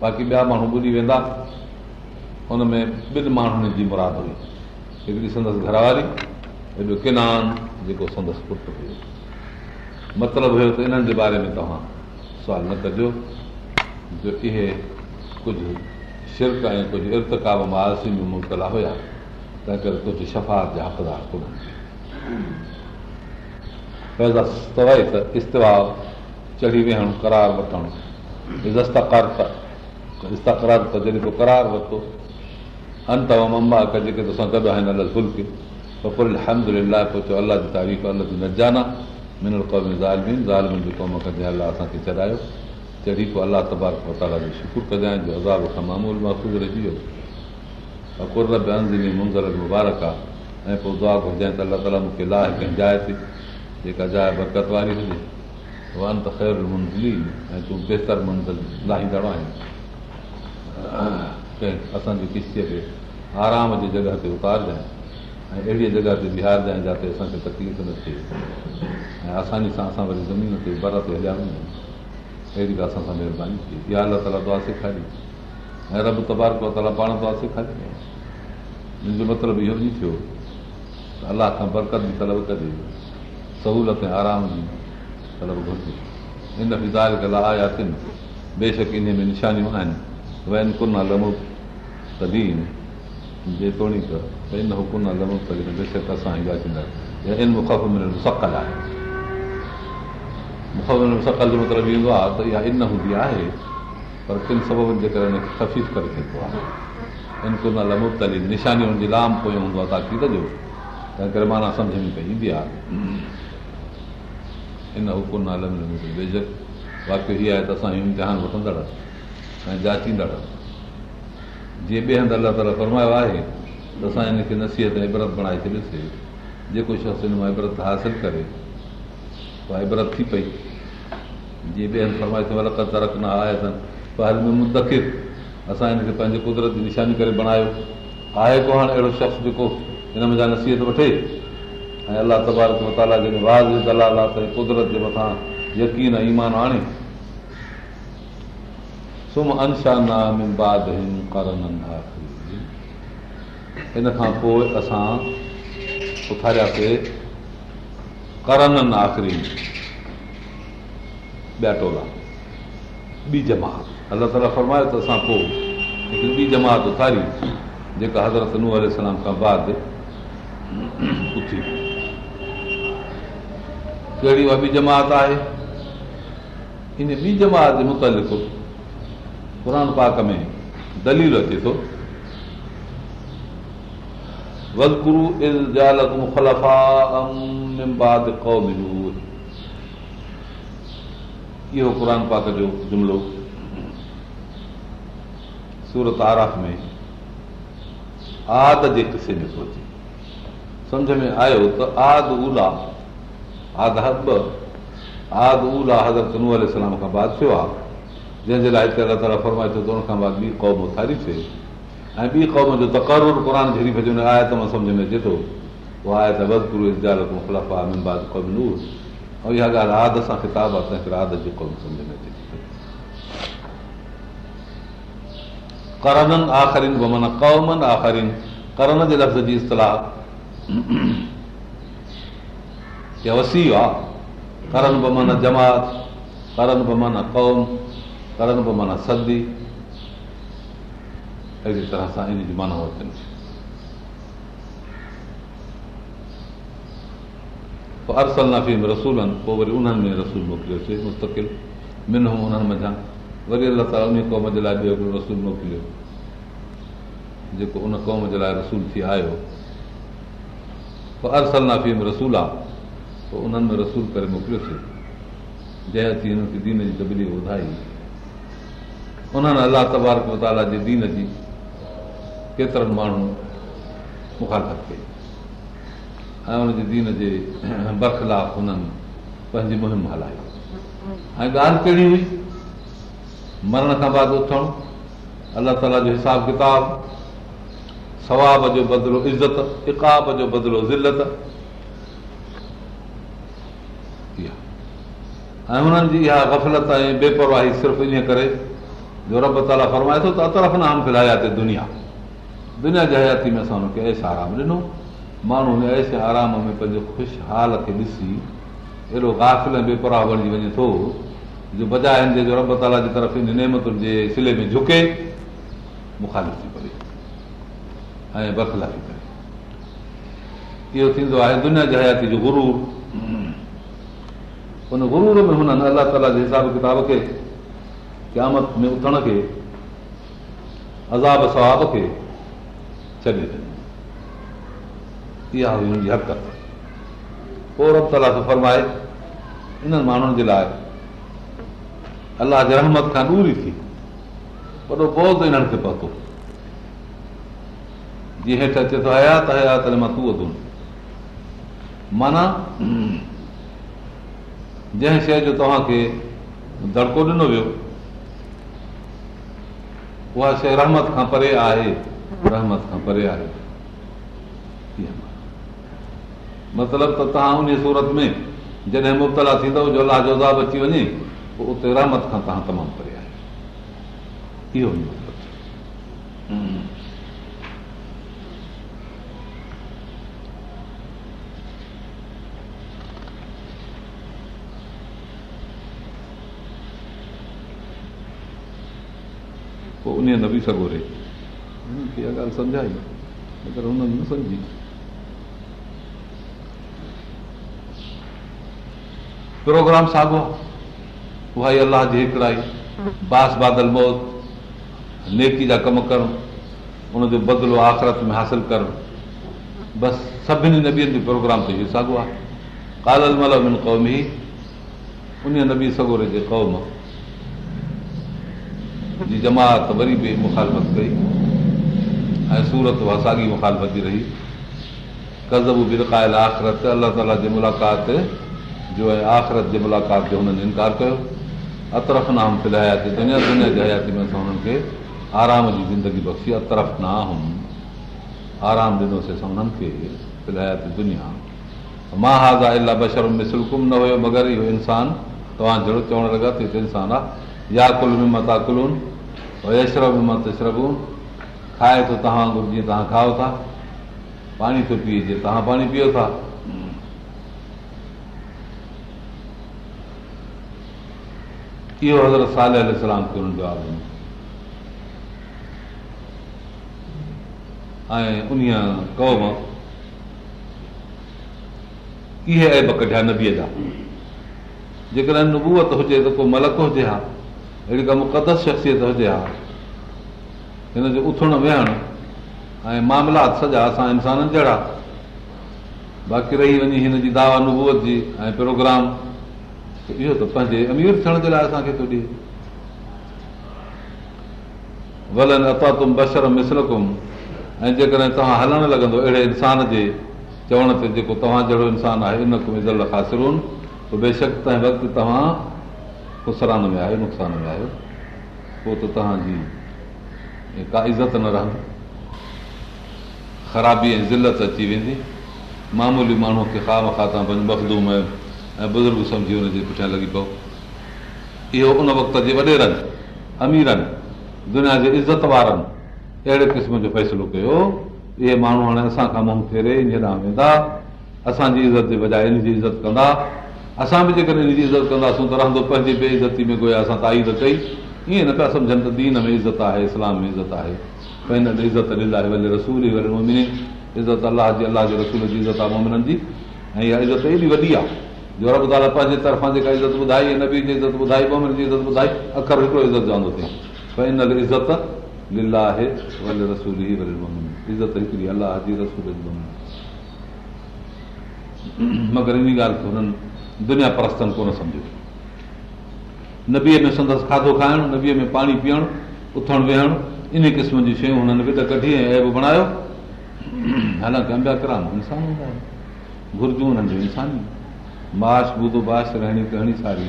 बाक़ी ॿिया माण्हू ॿुधी वेंदा हुन में ॿिनि माण्हुनि जी मुराद हुई हिकिड़ी संदसि घर वारी किनान जेको संदसि पुटु हुयो मतिलबु हुयो त इन्हनि जे बारे में तव्हां सुवाल न कजो जो इहे कुझु शिरक ऐं कुझु इर्त मारसी मुबतला हुया तंहिं करे कुझु शफ़ात जा हक़दार कोन्हनि त इस्तवा चढ़ी वेहणु करार वठणु दस्तकारत त जॾहिं तूं करार वरितो अंत अंताक जेके तोसां गॾु आहिनि अलॻि गुलकी अहमद ला सोचियो अलाह जी तारीफ़ अलॻ जी न जाना मिनल क़ौम ज़ालमीन ज़ालमीन जो क़ौम कजे अलाह असांखे चढ़ायो चढ़ी पोइ अलाह तबारक मताला जो शुकुर कजांइ जो अज़ाब खां मामूल महफ़ूज़ रहिजी वियो अकुर कुरब अंज़ी मुंज़र मुबारक आहे ऐं पोइ दुआ घुरिजांइ त अलाह ताला मूंखे कंहिं जाइ ते जेका जाइ बरकत वारी हुजे त ख़ैरु मंझली ऐं तूं बहितर मुंज़ लाहींदड़ु आहीं कंहिं असांजी किश्तीअ ते आराम जे जॻह ते उतारजाए ऐं अहिड़ीअ जॻह ते बिहारजाए जिते असांखे तकलीफ़ न थिए ऐं आसानी सां असां वरी ज़मीन ते बर ते हलिया वञूं अहिड़ी असां सां महिरबानी थी ताला दुआ सेखारी ऐं रब तबारक सेखारी मुंहिंजो मतिलबु इहो बि थियो त अलाह खां बरक़त ॾे सहुलियत ऐं आराम ॾींहुं बेशक इन में निशानियूं सकल आहे सकल आहे त इहा इन हूंदी आहे पर किन सबबनि जे करे तफ़ीफ़ करे चुको आहे लमो लमु निशानियुनि जी लाम आहे ताक़ीद जो तंहिं करे माना सम्झ में इन हुकुम नालनि में वाक़ई इहा आहे त असां इम्तिहान वठंदड़ रहूं ऐं जाचींदड़ रहूं जीअं ॿिए हंधि अलाह ताला फरमायो आहे त असां हिनखे नसीहत ऐं इबरत बणाए छॾियोसीं जेको शख़्स हिन मां इबरत हासिल करे उहा इबरत थी पई जीअं ॿिए हंधि फरमाए तरक न में मुंतिल असां हिनखे पंहिंजे कुदरत जी निशानी करे बणायो आहे को हाणे अहिड़ो शख़्स जेको हिन मुंहिंजा नसीहत वठे ऐं अलाह तबारक तबारकाला जा दलालातुदरत जे मथां यकीन ऐं ईमान आणे सुम इन खां पोइ असां उथारियासीं करननि आख़िरी ॿिया टोला ॿी जमात अलाह ताला फरमायो त असां पोइ हिकिड़ी ॿी जमात उथारी जेका हज़रत अल खां बाद उथी कहिड़ी उहा ॿी जमात आहे इन ॿी जमात जे मुतालिक़ क़ुर पाक में दलील अचे थो इहो क़ुर पाक जो जुमिलो सूरत आराफ में आद जे किसे में थो अचे सम्झ में आयो त आद उला आदहब आदनू खां बाद थियो आहे जंहिंजे लाइ हिते सारी थिए ऐं ॿी क़ौम जो अचे थो करन जे लफ़्ज़ जी इस्तलाह वसी आहे करन बि माना जमात करन बि माना क़ौम करन बि माना सदी अहिड़ी तरह सां इन जी माना अचनि पोइ अर्सल नाफ़ीम रसूल आहिनि पोइ वरी उन्हनि में रसूल मोकिलियोसीं मुस्तकिल मिनू उन्हनि मथां वरी अलाह ताला उन क़ौम जे लाइ ॿियो हिकिड़ो रसूल मोकिलियो जेको उन क़ौम जे लाइ रसूल थी आयो पोइ अर्सल नाफ़ीम रसूल आहे पोइ उन्हनि में रसूल करे मोकिलियोसीं जंहिं अची हुननि खे दीन जी तबली वधाई उन्हनि अलाह तबारक मताला जे दीन जी केतिरनि माण्हू मुखालत कई ऐं उनजे दीन जे बरख़िलाफ़ हुननि पंहिंजी मुहिम हलाई ऐं ॻाल्हि कहिड़ी हुई मरण खां बाद उथणु अलाह ताला जो हिसाब किताब सवाब जो बदिलो इज़त इकाब जो बदिलो ज़िलत ऐं हुननि जी इहा गफ़लत ऐं बेपरवाही सिर्फ़ु ईअं करे जो रब ताला फरमाए थो त अतरफ़ न आमख़िलाया ते दुनिया दुनिया जी हयाती में असां हुनखे ऐश आराम ॾिनो माण्हू हुन ऐश आराम में पंहिंजे ख़ुशहाल खे ॾिसी एॾो गाफ़िल ऐं बणिजी वञे थो जो बजाए हिनजे जो रब ताला जी तरफ़ हिन नेमतुनि जे सिले में झुके मुखालिफ़ थी पवे ऐं बरखला थी करे इहो थींदो आहे दुनिया जी हयाती जो गुरु उन गुरूर में हुननि अलाह ताला जे हिसाब किताब खे क़्यामत में उथण खे अज़ाब सवाब खे छॾे ॾिनो हुई मुंहिंजी हक़ता फरमाए इन्हनि माण्हुनि जे लाइ अलाह जे रहमत खां ॾूरी थी वॾो बोज़ इन्हनि खे पहुतो जीअं हेठि अचे थो हयात हया तॾहिं मां तूं वध माना जंहिं शइ जो तव्हांखे दड़को ॾिनो वियो उहा शइ रहमत खां परे आहे रहमत खां परे आहे मतिलब त तव्हां उन सूरत में जॾहिं मुबतला थींदव जोलाह जो बि अची वञे पोइ उते रहमत खां तव्हां तमामु परे आहे इहो हूंदो उन न बि सघो इहा ॻाल्हि सम्झाई न सम्झी प्रोग्राम साॻियो आहे उहा ई अलाह जी हिकिड़ा बास बादल मौत नेकी जा कम करणु उनजो बदिलो आख़िरत में हासिल करणु बसि सभिनी न ॿियनि जे प्रोग्राम ते इहो साॻियो आहे कालल मलम ई उन नबी सगोरे जे ते क़ौम जी जमात वरी बि मुखालफ़त कई ऐं सूरत उहा साॻी मुखालफ़त जी रही कज़ब कज़बायल आख़िरत अलाह ताला जे मुलाक़ात जो आख़िरत जे मुलाक़ात जो हुननि इनकार कयो अतरफ न हयाती में असां हुननि खे आराम जी ज़िंदगी बख़्शी अतरफ ना हुम आराम ॾिनोसीं असां हुननि खे दुनिया महाज़ा अलाह बशरम में सम न हुयो मगर इहो इंसानु तव्हां जहिड़ो चवणु लॻा त इंसानु आहे या कुल में मथा कुलून में मतरगून खाए थो तव्हां जीअं तव्हां खाओ था पाणी थो पी जे तव्हां पाणी पियो था इहो हज़रत सालुनि जो आदम ऐं उन कौम कीब कढिया नबीअ जा जेकॾहिं नुबूत हुजे त को मलक हुजे हा अहिड़ी का मुक़दस शख़्सियत हुजे हा हिन जो उथणु वेहणु ऐं मामलात सॼा असां इंसाननि जहिड़ा बाक़ी रही वञी हिन जी दावा नुबूअत जी ऐं प्रोग्राम इहो त पंहिंजे अमीर थियण जे लाइ असांखे थो ॾिए वलन अतातुम बशरम मिसलुम ऐं जेकॾहिं तव्हां हलणु लॻंदो अहिड़े इंसान जे चवण ते जेको तव्हां जहिड़ो इंसानु आहे इज़ल ख़ासिरुनि बेशक तंहिं वक़्तु तव्हां ख़ुसरान में आयो नुक़सान में आहियो पोइ त तव्हांजी का इज़त न रहंदी ख़राबी ऐं ज़िलत अची वेंदी मामूली माण्हू खे तव्हां पंहिंजो मखदूम ऐं बुज़ुर्ग सम्झी हुनजे पुठियां लॻी पियो इहो उन वक़्त जे वॾेरनि अमीरनि दुनिया जे इज़त वारनि अहिड़े क़िस्म जो फ़ैसिलो कयो इहे माण्हू हाणे असांखां खां मुंहुं थेरे हिन वेंदा असांजी इज़त जे बजाए हिन जी इज़त कंदा असां बि जेकॾहिं हिन जी इज़त कंदासीं त रहंदो पंहिंजी बेइज़ती में गोया असां ताईद कई ईअं न पिया सम्झनि त दीन में इज़त आहे इस्लाम में इज़त आहे फैनल इज़त लीला आहे रसूल ई वरी मोमिन इज़त अलाह जी अलाह जे रसूल जी इज़त आहे मोमिनन जी ऐं इहा इज़त एॾी वॾी आहे जोर ॿुधायो पंहिंजे तरफ़ां जेका इज़त ॿुधाई नबी जी इज़त ॿुधाई मोमिन जी इज़त ॿुधाई अख़र हिकिड़ो इज़त जांदो थियां फैनल इज़त लीला आहे मोमिन इज़त हिकिड़ी अलाह जी रसूल जी मोमिन मगर इन ॻाल्हि खे हुननि परन कोन सम्झो नबीअ में संदसि खाधो खाइणु नबीअ में पाणी पीअणु उथणु विहणु इन क़िस्म जी शयूं हुननि विद कढी ऐब बणायो हालांकि अंबा करुर्जूं हुननि जो इंसान माश बूदू बाश रहणी कहणी सारी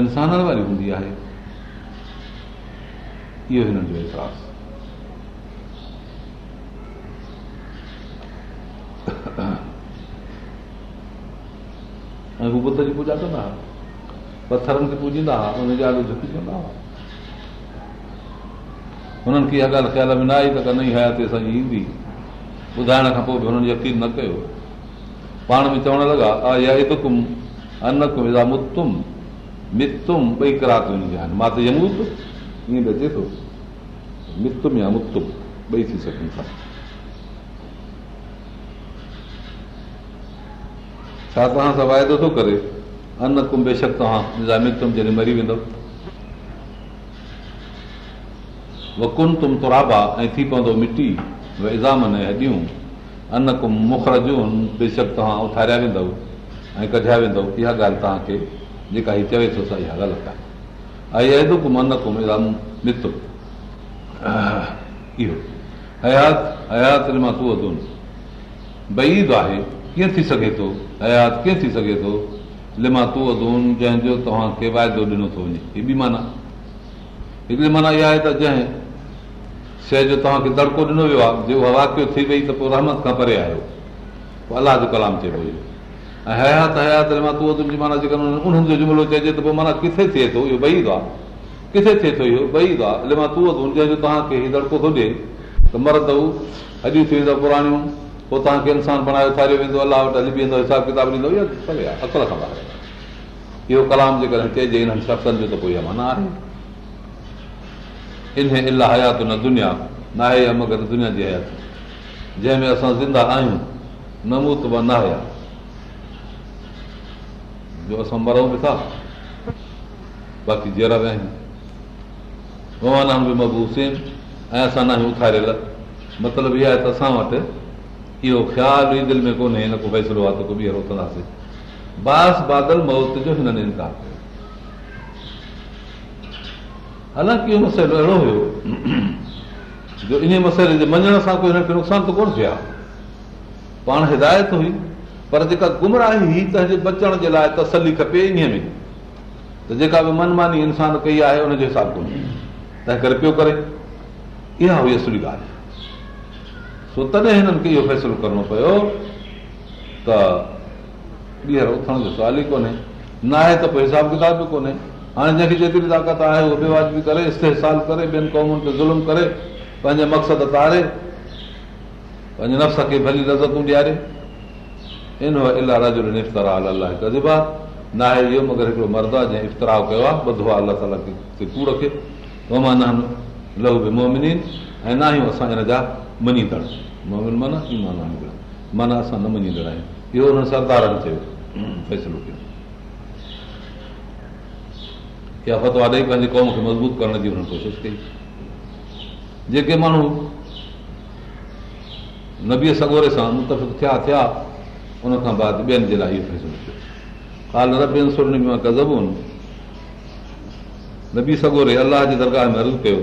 इंसाननि वारी हूंदी आहे ऐं हू बुध जी पूॼा कंदा हुआ पथरनि खे पूॼींदा हुआ हुनजे झुकी कंदा हुआ हुननि खे इहा ॻाल्हि ख़्याल में न आई त कनी हयाती असांजी ईंदी ॿुधाइण खां पोइ बि हुननि यकीन न कयो पाण में चवण लॻाम या मुतुम मितुम ॿई कराचियूं आहिनि मां त यमूत ईअं बि अचे थो मितुम या मुतुम ॿई थी सघनि था छा तव्हां सां वाइदो थो करे अन कुम बेशक तव्हां तुम जॾहिं मरी वेंदव वकुन तुम तुराबा ऐं थी पवंदो मिटी ऐं हॾियूं अन कुम मुखरजून बेशक तव्हां उथारिया वेंदव ऐं कढिया वेंदव इहा ॻाल्हि तव्हांखे जेका हीउ चवे थो इहा ग़लति आहे ऐं कुम कुम अन इज़ाम इहो हयात हयात मां तूं वध बईद आहे कीअं थी सघे थो हयात कीअं थी सघे थो लिमा तू अदून जंहिंजो तव्हांखे वाइदो ॾिनो थो वञे हीअ बि माना हिकिड़ी माना इहा आहे त जंहिं शइ जो तव्हांखे दड़को ॾिनो वियो आहे जे उहा वाकियो थी वई त पोइ रहमत खां परे आयो पोइ अलाह जो कलाम चइबो इहो ऐं हयात हयात लिमा तू अदून जी माना जेकॾहिं उन्हनि जो जुमिलो चइजे त पोइ माना किथे थिए थो इहो ॿई किथे थिए थो इहो ॿई लिमा तू अदून जंहिंजो तव्हांखे हीउ दड़को थो ॾिए त मरद अॼु थी वेंदो पुराणियूं पोइ तव्हांखे इंसान बणायो उथारियो वेंदो अलाह वटि हली वेंदो ईंदो हिसाब किताब ॾींदो या भले अख़र खां इहो कलाम जेकॾहिं चइजे हिननि शख़्सनि जो त कोई अमान आहे इन इलाह हयात न दुनिया न आहे मगर दुनिया जी हयाती जंहिंमें असां ज़िंदा आहियूं न मूं न नया जो असां मरूं बि था बाक़ी जीअर बि आहियूं बि मबूसीन ऐं असां न आहियूं उथारियल मतिलबु इहा आहे त असां वटि इहो ख़्यालु बास बादल मौत जो हिननि इनकार कयो हालांकि इहो मसइलो अहिड़ो हुयो जो इन मसइले जे मञण सां कोई हिनखे नुक़सान त कोन थियो आहे पाण हिदायत हुई पर जेका गुमराही हुई तंहिंजे बचण जे लाइ तसली खपे इन्हीअ में त जेका बि मनमानी इंसानु कई आहे हुनजे हिसाब कोन्हे तंहिं करे पियो करे इहा हुई असली ॻाल्हि तॾहिं हिननि खे इहो फ़ैसिलो करिणो पियो त ॿीहर उथण जो सुवाल ई कोन्हे न आहे त पोइ हिसाब किताब बि कोन्हे हाणे जंहिंखे जेतिरी ताक़त आहे उहो वेवाज बि करे इस्तेसाल करे ॿियनि क़ौमुनि खे ज़ुल्म करे पंहिंजे मक़सदु तारे पंहिंजे नफ़्स खे भली रज़तूं ॾियारे इन इलाही नाहे इहो मगर हिकिड़ो मर्दो आहे जंहिं इफ़्तराउ कयो आहे ॿुधो आहे अलाह ताला खे न हू बि मोमिनी ऐं ना ई असां हिन जा मञी मोमिन माना ईमान माना असां न मञींदड़ आहियूं इहो हुननि सरदारनि चयो फ़ैसिलो कयो या फतवा ॾेई पंहिंजे क़ौम खे मज़बूत करण जी हुननि कोशिशि कई जेके माण्हू नबीअ सगोरे सां मुतफ़िक़ थिया थिया उनखां बाद ॿियनि जे लाइ इहो फ़ैसिलो कयो काल न में सोन नबी सगोरे अलाह जे दरगाह में अर्ज़ु कयो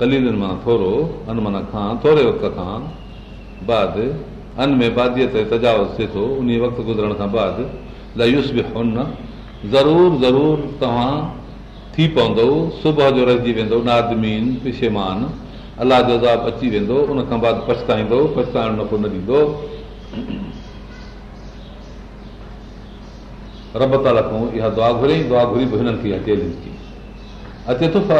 कलीलनि मां थोरो अन माना खां थोरे वक़्त खां बाद अन में बादीअ ते तजावज़ थिए थो उन वक़्तु गुज़रण खां बाद लयूस बि हुन ज़रूरु ज़रूरु तव्हां थी पवंदो सुबुह जो रहिजी वेंदो नादमीन पिशेमान अलाह जो ज़ाब अची वेंदो उन खां बाद पछताईंदो पछताइण न कोन ॾींदो रब ताला खां इहा दुआ घुरी दुआ घुरी बि हिननि खे अचे थी अचे थो त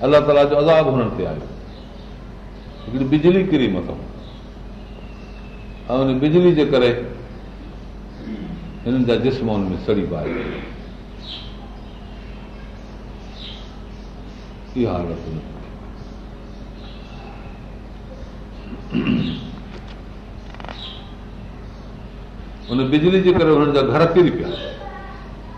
ताला जो अज़ाब हुननि ते आयो हिकिड़ी बिजली किरी मथां ऐं हुन बिजली जे करे हिननि जा जिस्म हुन में सड़ी पाए इहा हालत हुन बिजली जे करे हुननि जा घर किरी पिया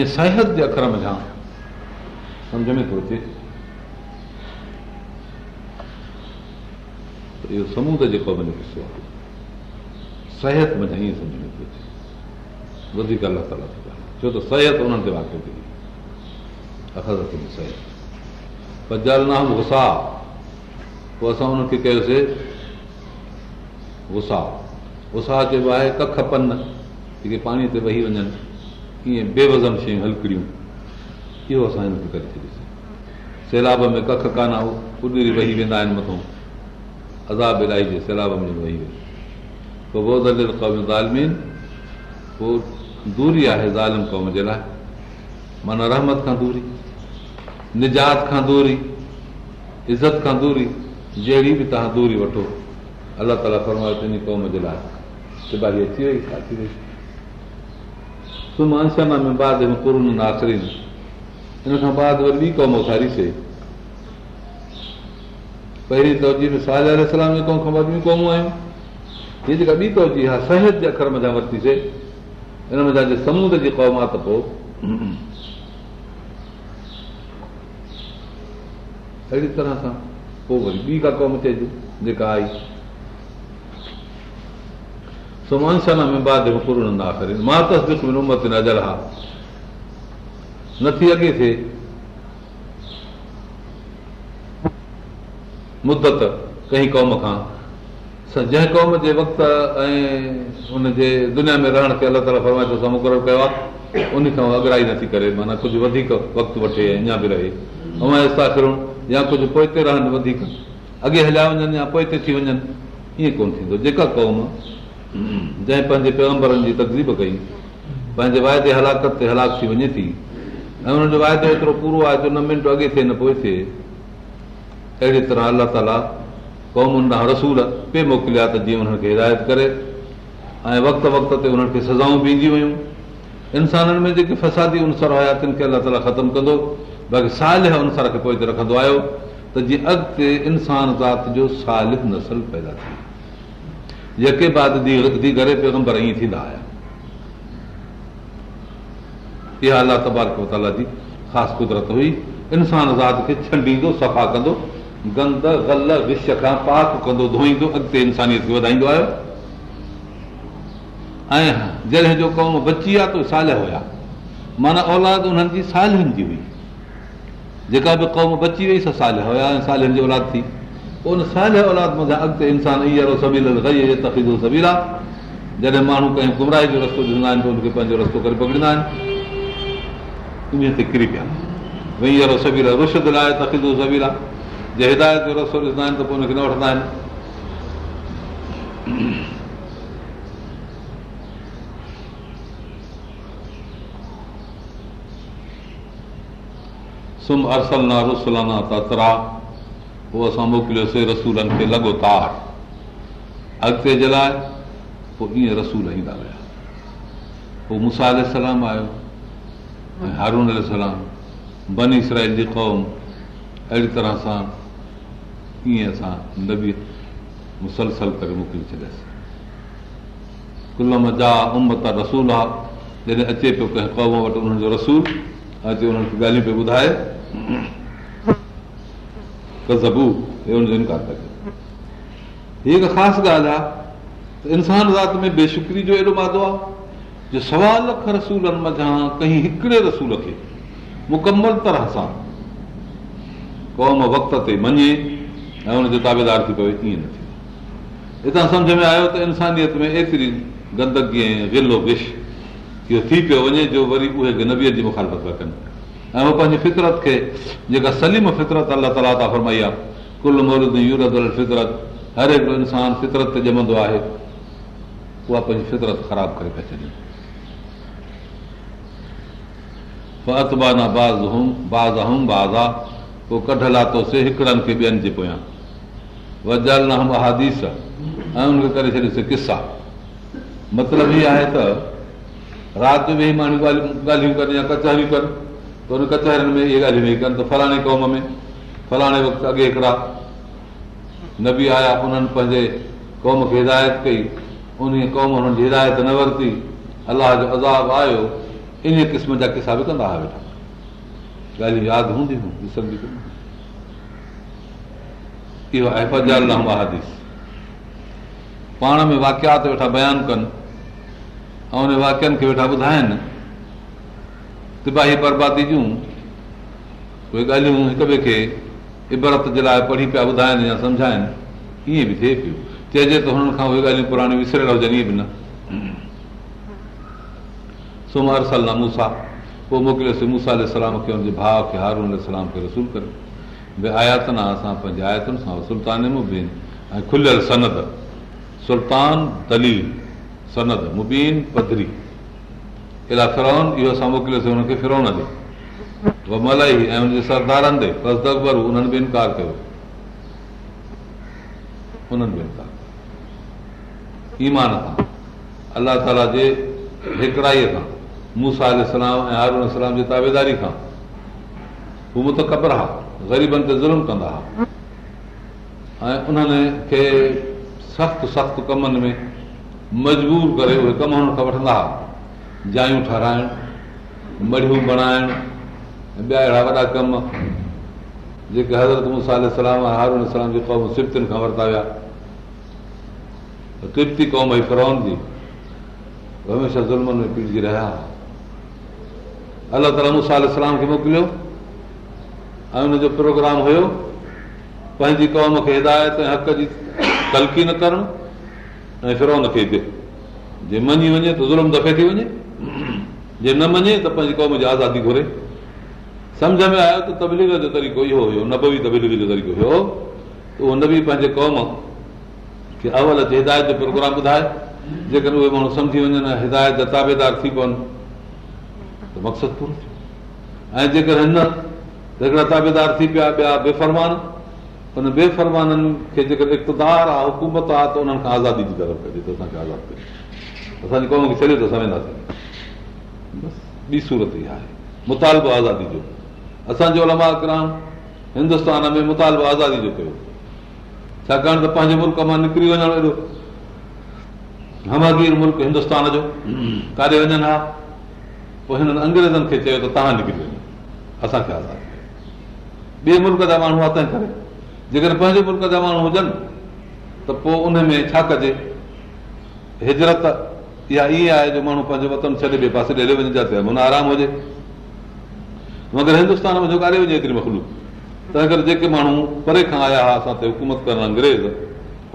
इन सिहत जे अखर मथां सम्झ में थो अचे इहो समूद जेको आहे मुंहिंजो वञे आहे सिहत मथां ईअं सम्झ में थो अचे वधीक अलाह ताला थो छो त सिहत उन्हनि ते वाक़ई थी अखरे सिहत पर जल न गुसा पोइ असां उन्हनि खे कयोसीं गुसा गुसा चइबो आहे कख पन जेके पाणीअ ते वेही वञनि कीअं बेवज़न शयूं हलकड़ियूं इहो असां हिनखे करे छॾियोसीं सैलाब में कख कान उहो पुॼरी वेही वेंदा आहिनि मथां अज़ाब इलाही जे सैलाब में वेही वेंदो पोइ क़ौम ज़ालमीन पोइ दूरी आहे ज़ालिम क़ौम जे लाइ माना रहमत खां दूरी निजात खां दूरी इज़त खां दूरी जहिड़ी बि तव्हां दूरी वठो अलाह ताला फर्मायो इन क़ौम जे लाइ सिबाही अची वई छा थी वई खारीसीं पहिरी तौमूं आयूं हीअ जेका ॿी तवजी अखर मा वरितीसीं इन समूद जी क़ौम आहे त पोइ अहिड़ी तरह सां पोइ वरी ॿी का क़ौम चइजे जेका आई सुमान में बाद बि उमत नज़र हा नथी अॻे थिए मुदत कंहिं क़ौम खां जंहिं क़ौम जे वक़्त ऐं उनजे दुनिया में रहण खे अलाह ताला फरमाइश सां मुक़ररु कयो आहे उन खां अॻ्राई नथी करे माना कुझु वधीक वक़्तु वठे अञा बि रहे अमाइस या कुझु पोइ ते रहनि वधीक अॻे हलिया वञनि या पोइ ते थी वञनि ईअं कोन थींदो जेका क़ौम जंहिं पंहिंजे पैगंबरनि जी तकज़ीब कई पंहिंजे वाइदे हलाकत ते हलाक थी वञे थी ऐं हुनजो वाइदो एतिरो पूरो आहे जो न मिंट अॻे थिए न पोइ थिए अहिड़ी तरह अलाह ताला क़ौमुनि ॾांहुं रसूल पे मोकिलिया त जीअं हुननि खे हिदायत करे ऐं वक़्त ते हुननि खे सज़ाऊं बि ईंदियूं हुयूं इंसाननि में जेके फसादी हुया तिन खे अलाह ताला ख़तमु कंदो बाक़ी साल खे पोइ ते रखंदो आयो त जीअं अॻिते इंसान ज़ात जो सालिफ़ नसल पैदा थींदी जेके बाद गड़े पियो पैगंबर ईअं थींदा आया इहा अलाह तबारक मताला जी ख़ासि कुदरत हुई इंसान ज़ात खे छंडींदो सफ़ा कंदो गंद गल विश खां पाक कंदो धोईंदो अॻिते इंसानियत खे वधाईंदो आहियो ऐं जॾहिं जो क़ौम बची विया त साल हुया माना औलाद उन्हनि जी सालनि जी हुई जेका बि क़ौम बची वई सां साल हुया ऐं सालनि जी औलाद थी उन सालात अॻिते इंसान इहा रोसील सबील आहे जॾहिं माण्हू कंहिं गुमराह जो रस्तो ॾिसंदा आहिनि त हुनखे पंहिंजो रस्तो करे पकड़ींदा आहिनि इन ते किरी पिया अहिड़ो सबील सबील आहे आहे रुशद लाइ जे हिदायत जो रस्तो ॾिसंदा आहिनि त पोइ हुनखे न वठंदा आहिनि सुम रुसलाना अ पोइ असां मोकिलियोसीं रसूलनि खे लॻो तार अॻिते जे लाइ पोइ ईअं रसूल ईंदा विया पोइ मुसा आयो ऐं हारून हारूनाम बन इसराइल जी क़ौम अहिड़ी तरह सां ईअं असां नबी मुसलसल करे मोकिले छॾियासीं कुल मज़ा उमत रसूल आहे जॾहिं अचे पियो कंहिं क़ौम वटि उन्हनि जो रसूल अचे उन्हनि खे ॻाल्हियूं पियो ॿुधाए कज़बू इनकार था कनि हीअ हिकु ख़ासि ॻाल्हि आहे त इंसान ज़ात में बेशुक्री जो एॾो मादो आहे जो सवा लख रसूलनि मथां कंहिं हिकिड़े रसूल खे मुकमल तरह सां क़ौम वक़्त ते मञे ऐं हुनजो ताबेदार थी पए ईअं न थिए हितां सम्झ में आयो त इंसानियत में एतिरी गंदगी ऐं गिलो विश इहो थी पियो वञे जो वरी उहे नबीअ जी मुखालफ़त था कनि ऐं उहो पंहिंजी फितरत खे जेका सलीम फितरत ताला फरमाई आहे कुल मोल फितरत हर हिकु इंसान फितरत ते ॼमंदो आहे उहा पंहिंजी फितरत ख़राबु करे पिया छॾे लाथोसीं हिकिड़नि खे ॿियनि जे पोयां वजल न हम अहादीस ऐं उनखे करे छॾियोसीं किसा मतिलबु इहो आहे त राति वेही माण्हू ॻाल्हियूं कनि या कचहरियूं कनि त हुन कचहरनि में इहे ॻाल्हियूं वेही कनि त फलाणे क़ौम में फलाणे वक़्तु अॻे हिकिड़ा न बि आया उन्हनि पंहिंजे क़ौम खे हिदायत कई उन क़ौम हुननि जी हिदायत न वरिती अलाह जो अज़ाब आयो इन क़िस्म जा किसा बि कंदा हुआ वेठा ॻाल्हियूं यादि हूंदियूं इहो आहे फजाल हादी पाण में वाकियात वेठा बयानु कनि ऐं उन वाक्यनि खे वेठा ॿुधाइनि तिबाही बर्बादी जूं उहे ॻाल्हियूं हिक ॿिए खे इबरत जे लाइ पढ़ी पिया ॿुधाइनि या सम्झाइनि ईअं बि थिए पियो चइजे त हुननि खां उहे ॻाल्हियूं पुराणियूं विसरियल हुजनि इहे बि न सुमर सलाह मूसा पोइ मोकिलियोसीं मूसा सलाम खे हुनजे भाउ खे हारून सलाम खे रसूल करे भई आयातना असां पंहिंजे आयातुनि सां सुल्तान मुबीन ऐं खुलियल सनद सुल्तान दलील सनद मुबीन पधरी इला फिरोन इहो असां मोकिलियोसीं हुनखे फिरोन ॾे मलाई ऐं हुनजे सरदारनि ते उन्हनि बि इनकार कयो उन्हनि बि इनकार ईमान खां अलाह ताला जे हिकड़ाईअ खां मूसा इस्लाम ऐं आरून इस्लाम जी ताबेदारी खां हू मूं त ख़बर हा ग़रीबनि ते ज़ुल्म कंदा हुआ ऐं उन्हनि खे सख़्तु सख़्तु कमनि में मजबूर करे उहे कमाइण खां वठंदा हुआ जायूं ठाराइणु मड़ियूं बणाइणु ऐं ॿिया अहिड़ा वॾा कम जेके हज़रत मुसा हारूनाम जी क़ौम सिरफ़्तियुनि खां वरिता विया किर्ती क़ौम ई फिरोन जी हमेशह ज़ुल्मनि में पीड़जी रहिया अलाह ताला ताल खे मोकिलियो ऐं हुनजो प्रोग्राम हुयो पंहिंजी क़ौम खे हिदायत ऐं हक़ जी तलकी न करणु ऐं फिरोन खे जे मञी वञे त ज़ुल्म दफ़े थी वञे जे न मञे त पंहिंजी क़ौम जी आज़ादी घुरे सम्झ में आयो त तबलीग जो तरीक़ो इहो हुयो नबवी तबलीग जो तरीक़ो हुयो त उहो नबी पंहिंजे क़ौम खे अवल ते हिदायत जो प्रोग्राम ॿुधाए जेकॾहिं उहे माण्हू सम्झी वञनि हिदायत जा ताबेदार थी पवनि त मक़सदु पूरो थियो ऐं जेकर हिन हिकिड़ा ताबेदार थी पिया ॿिया बेफ़रमान उन बेफ़रमाननि खे जेकर इक़्तदार आहे हुकूमत आहे त उन्हनि खां आज़ादी जी तरफ़ कजे त असांखे आज़ादु कजे असांजी क़ौम खे छॾे थो सम्झंदासीं बसि ॿी सूरत ई आहे मुतालबो आज़ादी जो असांजो लमा करणु हिंदुस्तान में मुतालबो आज़ादी जो कयो छाकाणि त पंहिंजे मुल्क मां निकिरी वञणु एॾो हमागीर मुल्क हिंदुस्तान जो काॾे वञनि हा पोइ हिननि अंग्रेज़नि खे चयो त तव्हां निकिरी वञो असांखे आज़ादी ॿिए मुल्क जा माण्हू हा तंहिं करे जेकर पंहिंजे मुल्क जा माण्हू हुजनि त पोइ उनमें छा कजे हिजरत इहा ईअं आहे जो माण्हू पंहिंजो वतन छॾे ॿिए पासे ॾेरे वञे जिते त मुना आराम हुजे मगर हिंदुस्तान में ॻाढ़े वञे मोकिलियो तंहिं करे जेके माण्हू परे खां आया हुआ असां ते हुकूमत करणु अंग्रेज़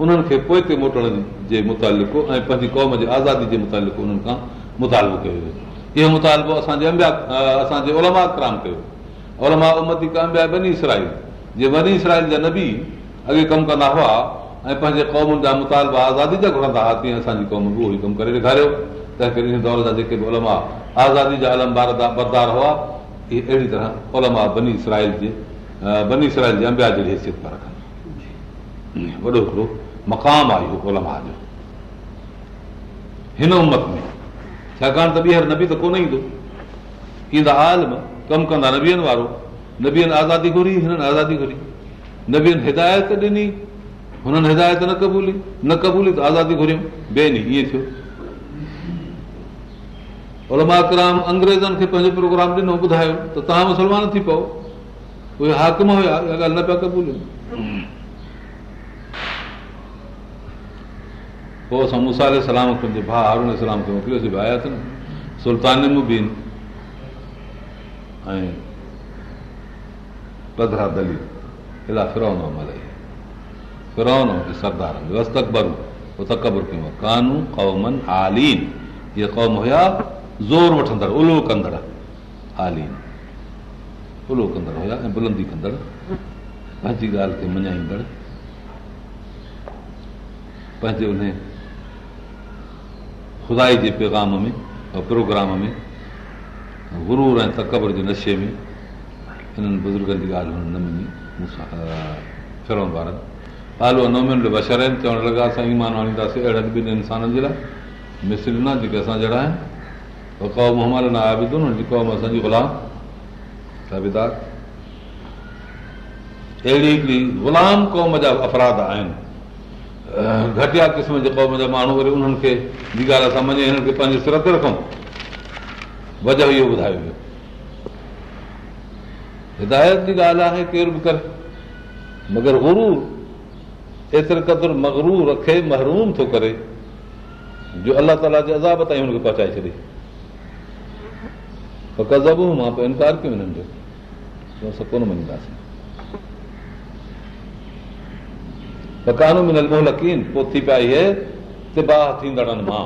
उन्हनि खे पोइ ते मोटण जे मुतालिक़ ऐं पंहिंजी क़ौम जे आज़ादी जे मुतालिक़ उन्हनि खां मुतालबो कयो वियो इहो मुतालबो असांजे अंबिया असांजे ओलमा क्राम कयो ओलमा उमती का अंबिया बनी इसराइल जे वनी इसराइल जा नबी अॻे कमु कंदा हुआ ऐं पंहिंजे क़ौमुनि जा मुतालबा आज़ादी जा घुरंदा हुआ तीअं असांजी क़ौम बि उहो ई कमु करे ॾेखारियो तंहिं करे हिन दौर जा जेके बि उलमा आज़ादी जा अलम बार बरदार हुआ इहे अहिड़ी तरह उलमा बनी इसराइल जे बनी इसराइल जे अंबिया जे हैसियत था रखनि वॾो हिकिड़ो मक़ाम आहे इहो उलमा जो हिन उमत में छाकाणि त ॿीहर नबी त कोन ईंदो ईंदा आलम कमु कंदा नबीअनि वारो नबीअ आज़ादी घुरी हिननि आज़ादी घुरी नबियनि हिदायत ॾिनी हुननि हिदायत न क़बूली न क़बूली त आज़ादी घुरियूं बेनी ईअं थियो ओलमा कराम अंग्रेज़नि खे पंहिंजो प्रोग्राम ॾिनो ॿुधायो त तव्हां मुस्लमान थी पओ उहे हाकम हुया इहा ॻाल्हि न पिया क़बूलनि पोइ असां मुसाल सलाम पंहिंजे भाउ हारून सलाम खे मोकिलियोसीं भाया न सुल्तान मुबीन ऐं पधरा दलील इला फिरोन अमल सरदारकबर तकबर कयूं कानू आलीन इहे कौम हुया ज़ोर वठंदड़ उलो कंदड़ उलो कंदड़ हुया ऐं बुलंदी कंदड़ पंहिंजी ॻाल्हि खे मञाईंदड़ पंहिंजे उन खुदाई जे पैगाम में प्रोग्राम में गुरूर ऐं तकबर जे नशे में इन्हनि बुज़ुर्गनि जी ॻाल्हि हुननि न मञी मूंसां फिरण वारनि आलो बशर आहिनि चवणु लॻा असां ईमान आणींदासीं अहिड़नि ॿिनि इंसाननि जे लाइ मिसिल न जेके असां जहिड़ा आहिनि क़ौम क़ौम न असांजी ग़ुलाम अहिड़ी हिकिड़ी ग़ुलाम क़ौम जा अफ़राद आहिनि घटिया क़िस्म जे क़ौम जा माण्हू वरी उन्हनि खे जी ॻाल्हि असां मञे हिननि खे पंहिंजी सिर ते रखूं वजह इहो ॿुधायो वियो हिदायत जी ॻाल्हि आहे केरु बि करे मगर गुरू एतिरे क़दुरु मगरू रखे महरूम थो करे जो अलाह ताला जे अज़ाब ताईं हुनखे पहुचाए छॾे कज़बू मां पोइ इनकार कयूं हिननि जो कोन मञींदासीं कानूनो लकीन पोइ थी पिया इहे तिबाह थींदड़नि मां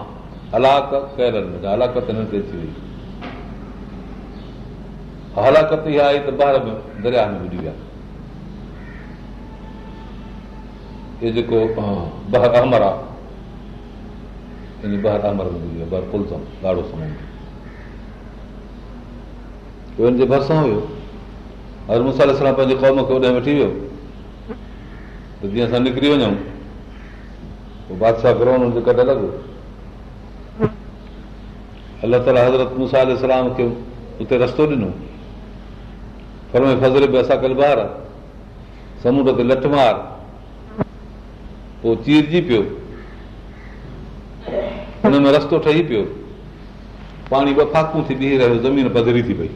हलाक कयल हलाकत हिननि ते थी वई हलाकत इहा आई त ॿार दरिया में विझी विया इहो जेको अहमर आहे हिन जे भरिसां मुसाल पंहिंजे क़ौम खे होॾे वठी वियो त जीअं असां निकिरी वञूं बादशाह ग्रहण जो कॾहिं लॻो अलाह ताला हज़रत मुसाल रस्तो ॾिनो फले फज़र बि असां कल ॿार समुंड ते लठ मार पोइ चीरजी पियो हुन में रस्तो ठही पियो पाणी ॿ फाकूं थी बीह रहियो ज़मीन पधरी थी पई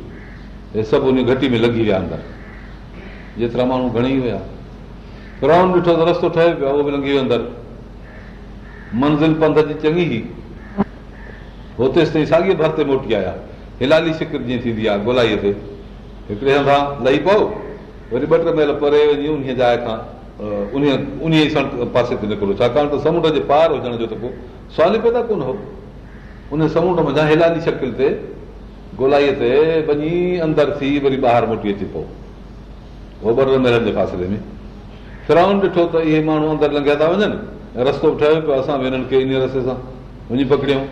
हे सभु उन घटी में लॻी विया अंदरि जेतिरा माण्हू घणेई हुया प्राउन ॾिठो त रस्तो ठहे पियो उहो बि लंघी वियो अंदरि मंज़िल पंध जी चङी हुई हो तेसि ताईं साॻी ते मोटी आया हिलाली शिक्र जीअं थींदी आहे गोलाईअ ते हिकिड़े हंधा लही पओ वरी ॿ टे महिल परे वञी उन जाइ खां उन ई पासे ते निकिरो छाकाणि त समुंड जे पार हुजण जो त को सुवाल ई पैदा कोन हो उन समुंड मञा हेलानी शकिल ते गोलाईअ ते वञी अंदरि थी वरी ॿाहिरि मोटी अचे पियो होबरनि जे फासिरे में फिराउन ॾिठो त इहे माण्हू अंदरि लंघिया था वञनि रस्तो ठहियो पियो असां बि हिननि खे इन रस्ते सां वञी पकड़ियऊं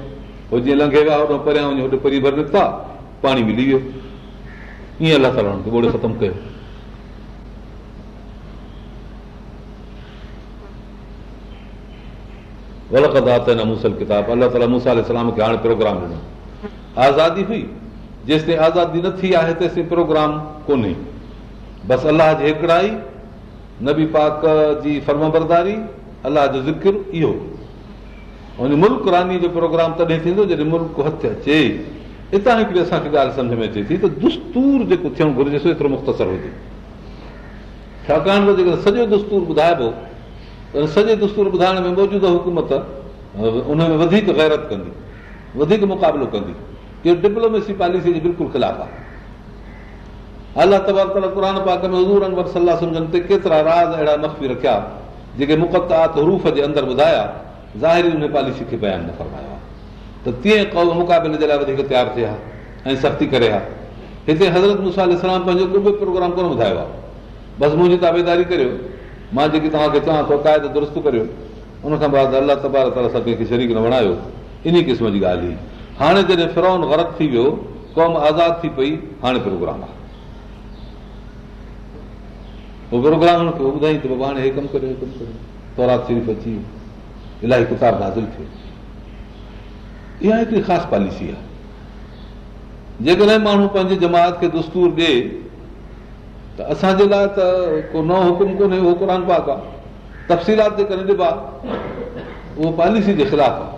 पोइ जीअं लंघे विया परियां वञी होॾे परी भर निकिता पाणी मिली वियो ईअं अलाह ताला लाॻोड़े ख़तमु कयो अलसाली जेसिताईं आज़ादी न थी आहे तेसिताईं प्रोग्राम कोन्हे बसि अलाह जी हिकड़ाई नबी पाक जीरदारी अलाह जो ज़िक्र इहो मुल्क रानी जो प्रोग्राम तॾहिं थींदो जॾहिं अचे थी त दुस्तूर जेको थियणु घुरिजे एतिरो मुख़्तसर हुजे छाकाणि त जेकॾहिं सॼो दुस्तूर ॿुधाइबो सॼे दुस्त ॿुधाइण में मौजूदु हुकूमत वधीक गैरत कंदी वधीक मुक़ाबिलो कंदी इहो डिप्लोमेसी पॉलिसी जे बिल्कुलु आहे अलाह क़ुर पाक में सलाह सम्झनि ते केतिरा राज़ अहिड़ा राज़ा रखिया जेके मुक रूफ़ जे अंदरि ॿुधाया ज़ाहिरी उन पॉलिसी खे बयानु न फरमायो आहे त तीअं मुक़ाबले जे लाइ वधीक तयारु थिए हा ऐं सख़्ती करे हा हिते हज़रत मुस्लाम पंहिंजो को बि प्रोग्राम कोन ॿुधायो आहे बसि मुंहिंजी ताबेदारी करियो मां जेकी तव्हांखे चवां थो क़ाइद दुरुस्त करियो उनखां बाद अलाह तबार ताला सां कंहिंखे शरीक न वणायो इन क़िस्म जी ॻाल्हि हुई हाणे जॾहिं फिरोन ग़रत थी वियो कौम आज़ादु थी पई हाणे प्रोग्राम आहे प्रोग्राम हुनखे ॿुधाई त बाबा हाणे हे कमु करियो हे कमु करियो तौरात शरीफ़ अची वियो इलाही किताब हासिलु थियो इहा हिकिड़ी ख़ासि पॉलिसी आहे जेकॾहिं माण्हू पंहिंजी जमात खे दस्तूर ॾिए त असांजे लाइ त को नओं हुकुम कोन्हे उहो क़ुर पाक आहे तफ़सीलात जे करे ॾिबा उहो पॉलिसी जे ख़िलाफ़ आहे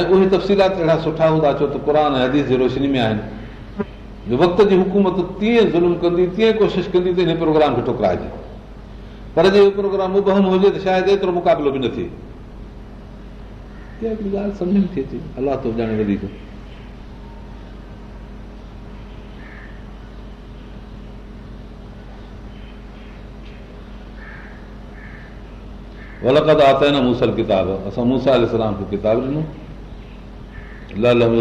ऐं उहे तफ़सीलात अहिड़ा सुठा हूंदा छो त क़ुर क़रान जी रोशनी में आहिनि जो वक़्त जी हुकूमत तीअं ज़ुल्म कंदी तीअं कोशिशि कंदी त हिन प्रोग्राम खे टुकराइजे पर जे इहो प्रोग्राम उबहम हुजे त शायदि एतिरो मुक़ाबिलो बि न थिए अलाह वधीक आत न मूसल किताब असां मूसा अल खे किताब ॾिनो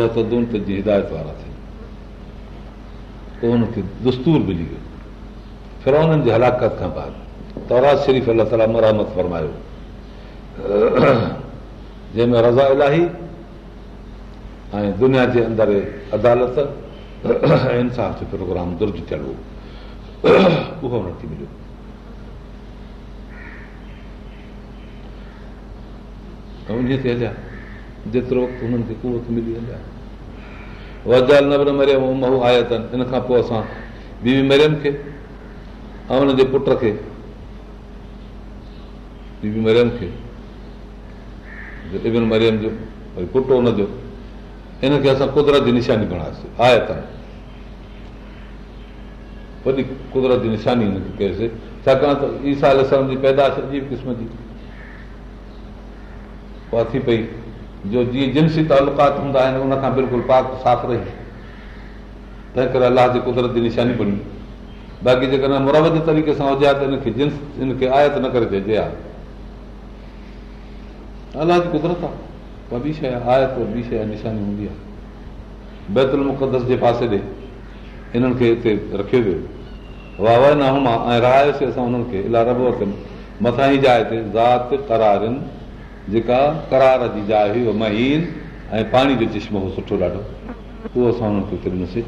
त हिदायत वारा थी हुनखे दुस्तूर मिली वियो फिराउन जी हलाकत खां बाद तौराज़ शरीफ़ अलाह ताला मरहमत फरमायो जंहिंमें रज़ा इलाही ऐं दुनिया जे अंदरि अदालत इंसाफ़ जो प्रोग्राम दुर्ज हो उहो हुनखे मिलियो उन ते हलिया जेतिरो वक़्तु हुननि खे कुवत मिली हलिया वजाल न बि न मरियम आया अथनि इन खां पोइ असां बीबी मरियम खे ऐं हुनजे पुट खे बीबी मरियम खे इबिन मरियम जो वरी पुटु हुनजो इनखे असां कुदरत जी निशानी बणायोसीं आया अथनि वॾी कुदरत जी निशानी हिनखे कयोसीं छाकाणि त ईसा साल असां पैदाश अजीब क़िस्म जी उहा थी पई जो जीअं तालुकात हूंदा आहिनि खां बिल्कुलु पाक साफ़ रहे तंहिं करे अलाह जी कुदरत जी निशानी बणी बाक़ी जेकॾहिं मुरवत तरीक़े सां हुजे हा त आयत न करे कुदरत आहे मुक़दस जे पासे ॾे हिननि खे रखियो वियो वाह वाह ऐं ई जाइ ते ज़ात करारनि जेका करार जी जाइ हुई उहा महीन ऐं पाणी जो चश्मो हो सुठो ॾाढो उहो असां हुननि खे ॾिनोसीं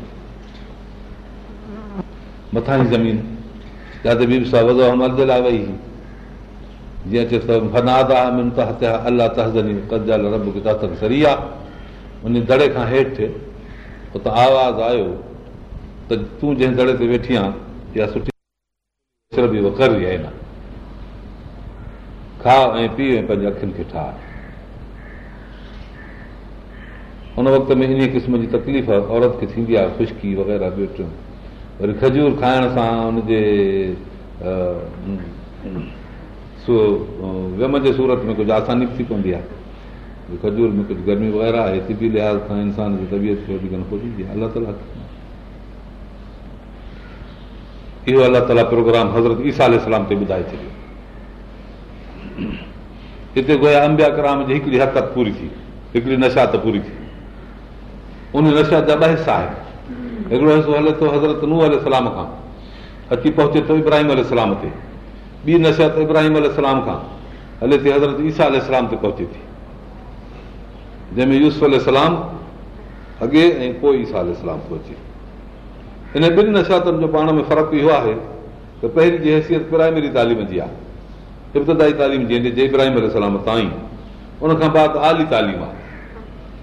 मथां जी ज़मीन सां वज़ो अमल जे लाइ वई हुई जीअं चए थो फनादा रब किताब सरी आहे उन दड़े खां हेठि उतां आवाज़ु आयो त तूं जंहिं दड़े ते वेठी आहे आहे इहा सुठी आहीं खा ऐं पी ऐं पंहिंजे अखियुनि खे ठा हुन वक़्त में इन क़िस्म जी तकलीफ़ औरत खे थींदी आहे ख़ुश्की वग़ैरह ॿियो टियूं वरी खजूर खाइण सां हुनजे वम जे सूरत में कुझु आसानी थी पवंदी आहे खजूर में कुझु गर्मी वग़ैरह आहे सिबी लिहाज़ सां इंसान जी तबियत अलाह ताला इहो अल्ला ताला प्रोग्राम हज़रत ईसा ते ॿुधाए छॾियो हिते गोया अंबिया कराम जी हिकिड़ी हरकत पूरी थी हिकिड़ी नशात पूरी थी उन नशात जा ॿ हिसा आहिनि हिकिड़ो हिसो हले थो हज़रत अल सलाम खां अची पहुचे थो इब्राहिम अल सलाम ते ॿी नशात इब्राहिम अल सलाम खां हले थी हज़रत ईसा अल सलाम ते पहुचे थी जंहिंमें यूस सलाम अॻे ऐं पोइ ईसा अल सलाम पहुचे इन ॿिनि नशातनि जो पाण में फ़र्क़ु इहो आहे त पहिरीं जी हैसियत प्राइमरी तालीम जी आहे इब्तदाई तालीम जीअं जे इब्राहिम अल ताईं उनखां बाद आली तालीम आहे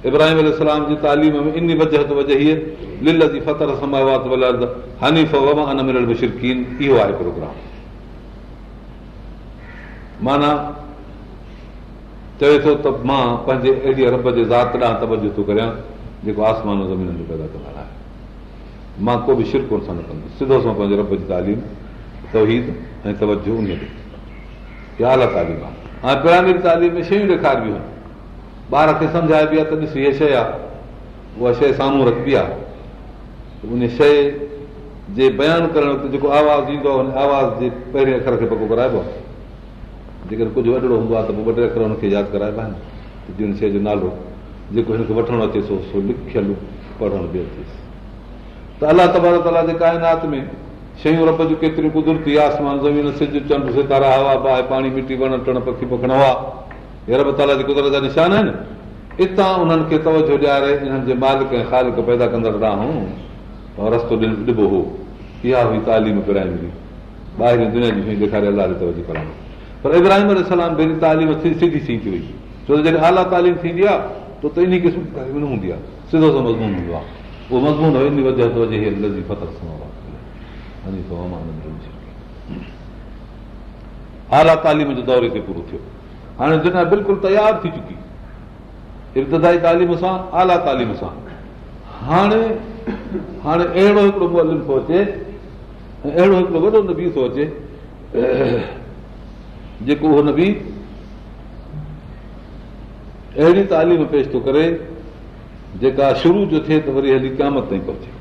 इब्राहिम अलसल जी तालीम में इन वजह वजह समावात समायो इहो आहे प्रोग्राम माना चए थो त मां पंहिंजे अहिड़ी रब जे ज़ात ॾांहुं तवजो थो करियां जेको आसमान ज़मीन जो पैदा कंदड़ आहे मां को बि शिरकोन सां न कंदुसि सिधो सां पंहिंजे रब जी तालीम तवहीद ऐं तवजो उन ते आला तालीम आहे हाणे प्राइमरी तालीम में शयूं ॾेखारिबियूं ॿार खे सम्झाइबी आहे त ॾिस हीअ शइ आहे उहा शइ साम्हूं रखबी आहे उन शइ जे बयानु करण वक़्तु जेको आवाज़ु ईंदो आहे उन आवाज़ जे पहिरें अख़र खे पको कराइबो आहे जेकॾहिं कुझु वॾड़ो हूंदो आहे त पोइ वॾे अख़र हुनखे यादि कराइबा आहिनि त जिन शइ जो नालो जेको हिनखे वठणु अचे थो सो लिखियलु पढ़णु बि अचेसि त अलाह तबालत अला जे काइनात में शयूं रब जूं केतिरियूं कुदरती आसमान ज़मीन सिज चंड सितारा हवा बाहि पाणी मिटी वण टण पखी पखण हुआ हे रब ताला जे कुदरत जा निशान आहिनि हितां उन्हनि खे तवजो ॾियारे इन्हनि जे मालिक ऐं ख़ालिक पैदा कंदड़ रहूं ऐं रस्तो ॾिबो हो इहा हुई तालीम जी ॿाहिरि दुनिया जी शयूं ॾेखारे अलाह जी तवजो कराइणो पर इब्राहिम पहिरीं तालीम सीधी थी वई छो त जॾहिं आला तालीम थींदी आहे त त इन क़िस्म हूंदी आहे सिधो सो मज़मून हूंदो आहे उहो मज़मून वजह फतर आहे आला तालीम जे दौरे ते पूरो थियो हाणे दुनिया बिल्कुलु तयारु थी चुकी इब्तदाई तालीम सां आला तालीम सां हाणे हाणे अहिड़ो हिकिड़ो मुअलिम थो अचे अहिड़ो हिकिड़ो वॾो नबी थो अचे जेको उहो न बि अहिड़ी तालीम पेश थो करे जेका शुरू जो थिए त वरी हली क़यामत ताईं पहुचे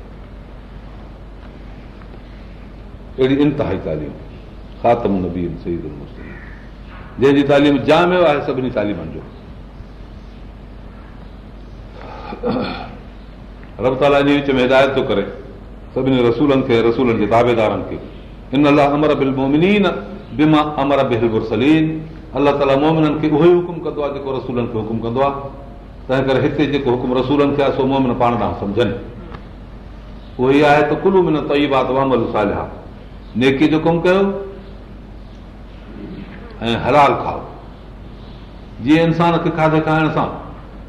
अहिड़ी इंतिहा तालीम ख़ात्म नबीन जंहिंजी तालीम जाम आहे सभिनी तालीमनि जो रब ताला जे विच में हिदायत थो करे सभिनी रसूलनि खे रसूलनि जे ताबेदारनि खे इन लाइ अमर बिल मोमिनीन बिमा अमर बिसलीन अलाह ताला मोमिननि खे उहो ई हुकुम कंदो आहे जेको रसूलनि खे हुकुम कंदो आहे तंहिं करे हिते जेको हुकुम रसूलनि थिया सो मोमिन पाण तव्हां सम्झनि उहो ई आहे त कुल मिन तइबा तवामल सालिया नेकी जो कमु कयो ऐं हलाल खाओ जीअं इंसान खे खाधे खाइण सां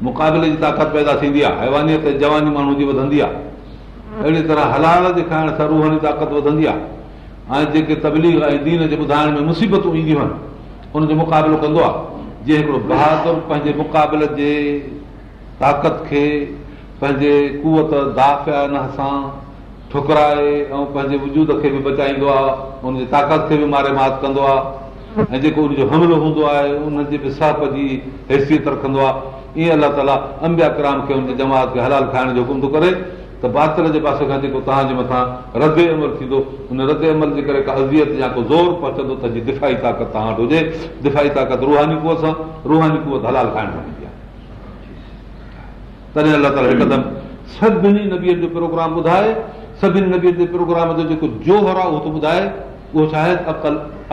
मुक़ाबले जी ताक़त पैदा थींदी आहे हैवानीअ ते जवानी माण्हू जी वधंदी आहे अहिड़ी तरह हलाल जे खाइण सां रूहनि जी ताक़त वधंदी आहे ऐं जेके तबलीग ऐं दीन जे ॿुधाइण में मुसीबतूं ईंदियूं आहिनि उनजो मुक़ाबिलो कंदो आहे जीअं हिकिड़ो बहादुर पंहिंजे मुक़ाबले जे ताक़त खे पंहिंजे कुवत दाफ़ सां ठुकराए ऐं पंहिंजे वजूद खे बि बचाईंदो आहे उनजी ताक़त खे बि मारे मात कंदो आहे ऐं जेको उनजो हमिलो हूंदो आहे उनजे बि साफ़ जी हैसियत रखंदो आहे ईअं अल्ला ताला अंबिया क्राम खे जमात खे हलाल खाइण जो हुकुम थो करे त बादर जे पासे खां जेको तव्हांजे मथां रदे अमल थींदो उन रदे अमल जे करे का अज़त या को ज़ोर पहुचंदो त जी दिफ़ी ताक़त तव्हां वटि हुजे दिफ़ाई ताक़त रूहानी कुत सां रूहानी कुअत हलाल खाइणी आहे तॾहिं अलाह ताला हिकदमि सभिनी नबियनि जो प्रोग्राम ॿुधाए सभिनि नबियुनि जे प्रोग्राम जो जेको जोहर आहे उहो थो ॿुधाए उहो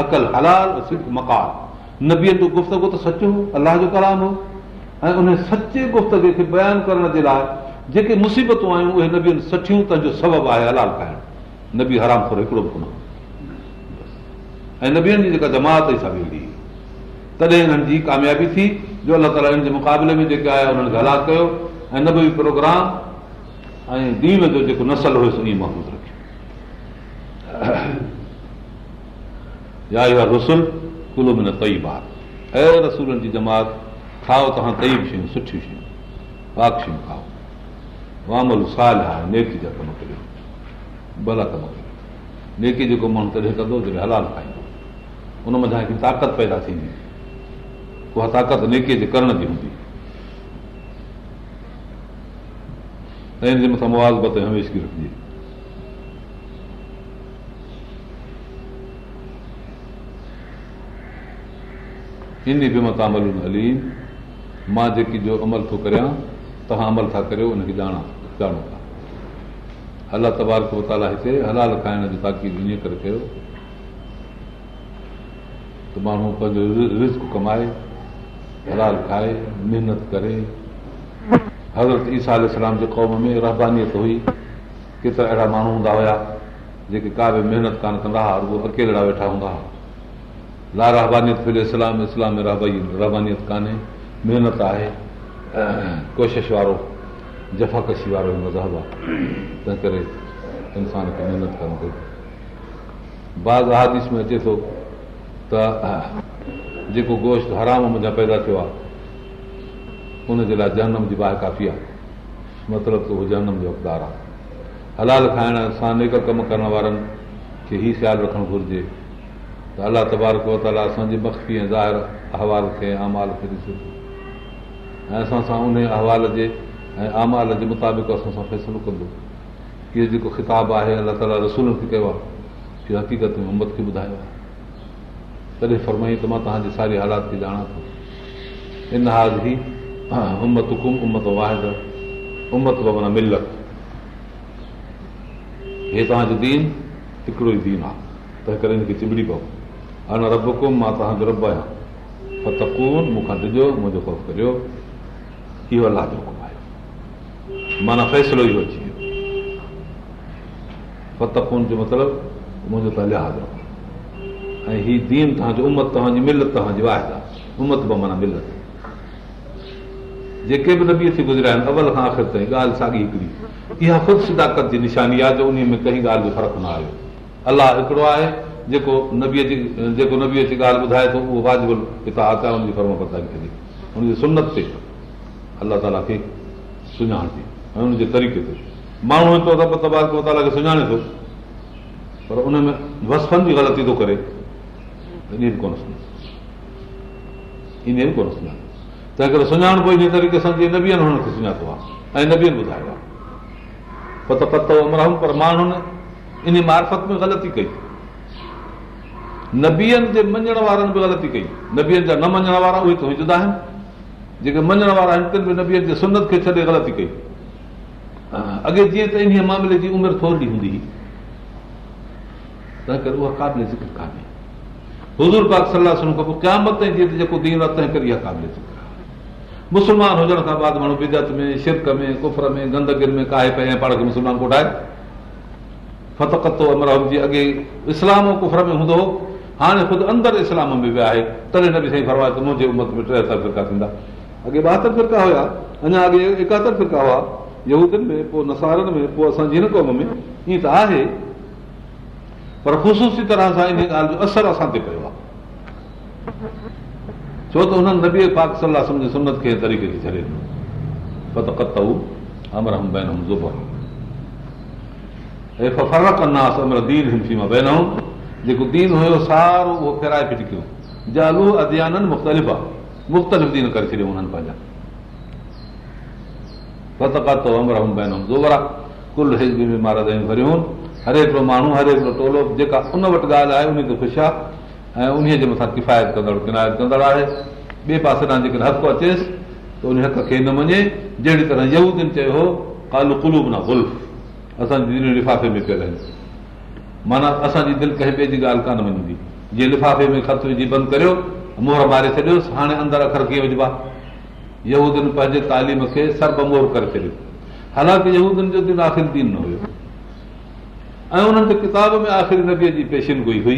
अकल हलाल मकाल नबियनि जो गुफ़्तगु त جو हो अलाह जो कलाम हो ऐं उन सचे गुफ़्तगु खे बयान करण जे लाइ जेके मुसीबतूं आयूं उहे नबियुनि सचियूं तंहिंजो सबब आहे हलाल कान नबी हराम थोरो हिकिड़ो कोन ऐं नबीअ जी जेका जमाती हुई तॾहिं हिननि जी कामयाबी थी जो अलाह ताली मुक़ाबले में जेके आहे हलाल कयो ऐं नबो प्रोग्राम ऐं दीन जो जेको नसल हुयो सही महबूज़ रखियो यार रसुल कुल में न तई ॿार ऐं रसूलनि जी जमात खाओ तव्हां तई शयूं सुठियूं शयूं पाक शयूं खाओ वाङल साल बल नेके जेको माण्हू तॾहिं कंदो जॾहिं हलाल खाईंदो उनमें ताक़त पैदा थींदी उहा ताक़त नेके ते करण जी हूंदी त हिन जे मथां मुआज़मत हमेशह रखजे इन बि मथां अमलूं न हली मां जेकी जो अमल थो करियां तव्हां अमल था कयो उनखे ॼाणो था अला तबाल थो ताला हिते हलाल खाइण जी ताक़ी इन करे कयो त माण्हू पंहिंजो रिस्क कमाए हलाल खाए महिनत करे हज़रत ईसा علیہ जे क़ौम में रहानीत हुई केतिरा अहिड़ा माण्हू हूंदा हुआ जेके का बि महिनत कोन कंदा हुआ उहे अकेला वेठा हूंदा हुआ ला रहबानीते इस्लाम इस्लाम रही रहानीत कोन्हे महिनत आहे कोशिश वारो जफ़ाकशी वारो मज़हबु आहे तंहिं करे इंसान खे महिनत करणु खपे बाज़ आश में अचे थो त जेको गोश्त हराम मुंहिंजा पैदा थियो आहे उनजे लाइ जनम जी बाहि काफ़ी आहे मतिलबु त उहो जनम जो अक़दारु आहे हलाल खाइण सां नेक कमु करण वारनि खे ई ख़्यालु रखणु घुरिजे त अलाह तबारक ताला असांजे मख़फ़ी ऐं ज़ाहिर अहवाल खे आमाल खे ॾिसे थो ऐं असां सां उन अहवाल जे ऐं आमाल जे मुताबिक़ असां सां फ़ैसिलो कंदो इहो जेको ख़िताबु आहे अलाह ताला रसूल खे कयो आहे इहो हक़ीक़त में मोहम्मद खे ॿुधायो आहे तॾहिं फरमाई त मां तव्हांजे सारी हालात खे ॼाणा थो इन हाज़ ई उमत कुम उमत वाहिद उमत ब माना मिलत हे तव्हांजो दीन हिकिड़ो ई दीन आहे तंहिं करे हिनखे चिबड़ी रब कुम मां तव्हांजो रब आहियां फतकून मूंखां ॾिजो मुंहिंजो ख़ौफ़ करियो इहो अलाह जो हुकुम आहे माना फ़ैसिलो इहो अची वियो फतकून जो मतिलबु मुंहिंजो तव्हां लिहाज़ रखो ऐं हीउ दीन तव्हांजो उमत तव्हांजी मिलत तव्हांजी वाहिद आहे उमत बि माना मिलत जेके बि नबीअ खे गुज़रिया आहिनि अवल खां आख़िर ताईं ॻाल्हि साॻी हिकिड़ी इहा ख़ुदि सिदाकत जी निशानी आहे जो उन में कंहिं ॻाल्हि जो फ़र्क़ु न आयो अलाह हिकिड़ो आहे जेको नबीअ जी जेको नबीअ जी ॻाल्हि ॿुधाए थो उहो वाजिबु हितां आता उनजी सुनत ते अलाह ताला खे सुञाण थी ऐं उनजे तरीक़े ते माण्हू ताला खे सुञाणे थो पर उन में वसफनि जी ग़लती थो करे इन बि कोन सुञाणे इन बि कोन सुञाणे तंहिं करे सुञाणपो जे तरीक़े सां जीअं नबीअ हुननि खे सुञातो आहे ऐं नबियनि ॿुधायो आहे पतो पतो उमिरि रहूं पर माण्हुनि इन मार्फत में ग़लती कई नबीअनि जे मञण वारनि बि ग़लती कई नबीअनि जा न मञण वारा उहे त तुदा आहिनि जेके मञण वारा आहिनि तिन बि नबीअ जे सुनत खे छॾे ग़लती कई अॻे जीअं त इन मामले जी उमिरि थोरी हूंदी हुई तंहिं करे उहा क़ाबिले ज़िक्र कान्हे हज़ूर पाक सलाह सुन खां पोइ क्या मतलबु जीअं जेको दीन आहे तंहिं करे इहा क़ाबिले ज़िक्र मुस्लमान हुजण खां बाद माण्हू बिदत में शिरक में कुफर में गंदगिर में काहे पए ऐं पाण खे पंहिंजे कोटाए फतो अमराउ जी अॻे इस्लाम कुफर में हूंदो हो हाणे ख़ुदि अंदरि इस्लाम में वियो आहे तॾहिं न बि साईं फरमाए त मुंहिंजे उमत में टेहतरि फ़िरका थींदा अॻे ॿाहतरि फ़िरका हुया अञा अॻे एकहतरि फिरका हुआ यूदियुनि में पोइ नसारनि में पोइ असांजी हिन क़ौम में ईअं त आहे पर ख़ुशूसी तरह सां इन ॻाल्हि जो असरु असां ते पियो आहे छो त हुननि रबीअ पाक सलाह सम्झ सुनत खे तरीक़े ते छॾे जेको दीन हुयो सारो उहो किराए फिटिकन करे छॾियो पंहिंजा हिकिड़ो माण्हू हर हिकिड़ो टोलो जेका उन वटि ॻाल्हि आहे उनखे ख़ुशि आहे ऐं उन जे मथां किफ़ायत कंदड़ किनायत कंदड़ आहे ॿिए पासे तां जेकॾहिं हक़ु अचेसि त उन हक़ खे न मञे जहिड़ी तरह तरहदन चयो हो कालो कुलूब न गुल्फ असांजी दिलियूं लिफ़ाफ़े में पियल आहिनि माना असांजी दिलि कंहिं ॿिए जी ॻाल्हि कान मञंदी जीअं लिफ़ाफ़े में ख़त विझी बंदि करियो मोर मारे छॾियोसि हाणे अंदरि अखर कीअं विझिबा यहूदन पंहिंजे तालीम खे सर्ब मोर करे छॾियो हालांकि जो दिलि आख़िर दीन न हुयो ऐं उन्हनि जे किताब में आख़िरी नबीअ जी पेशिन पेशिनगी हुई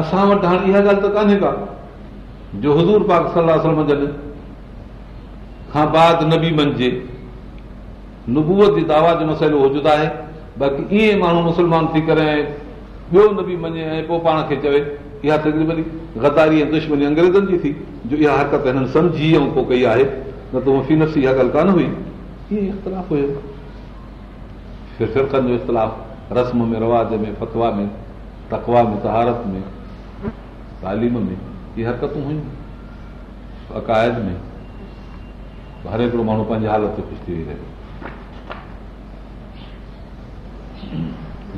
असां वटि हाणे इहा ॻाल्हि त कान्हे का जो हज़ूर पाक सलाह मञ न मसइलो हुजूदु आहे बाक़ी ईअं माण्हू मुस्लमान थी करे ऐं ॿियो न मञे ऐं पोइ पाण खे चवे इहा दुश्मनी अंग्रेज़नि जी थी जो इहा हरकत हिननि सम्झी ऐं पोइ कई आहे न त उहा कोन हुई इख़्तिलाफ़ु रस्म में रवाज में फ़तवा में तकवा में तहारत में तालीम में इहे हरकतूं हुयूं अकाइद में हर हिकिड़ो माण्हू पंहिंजी हालत ते ख़ुशि थी वई रहियो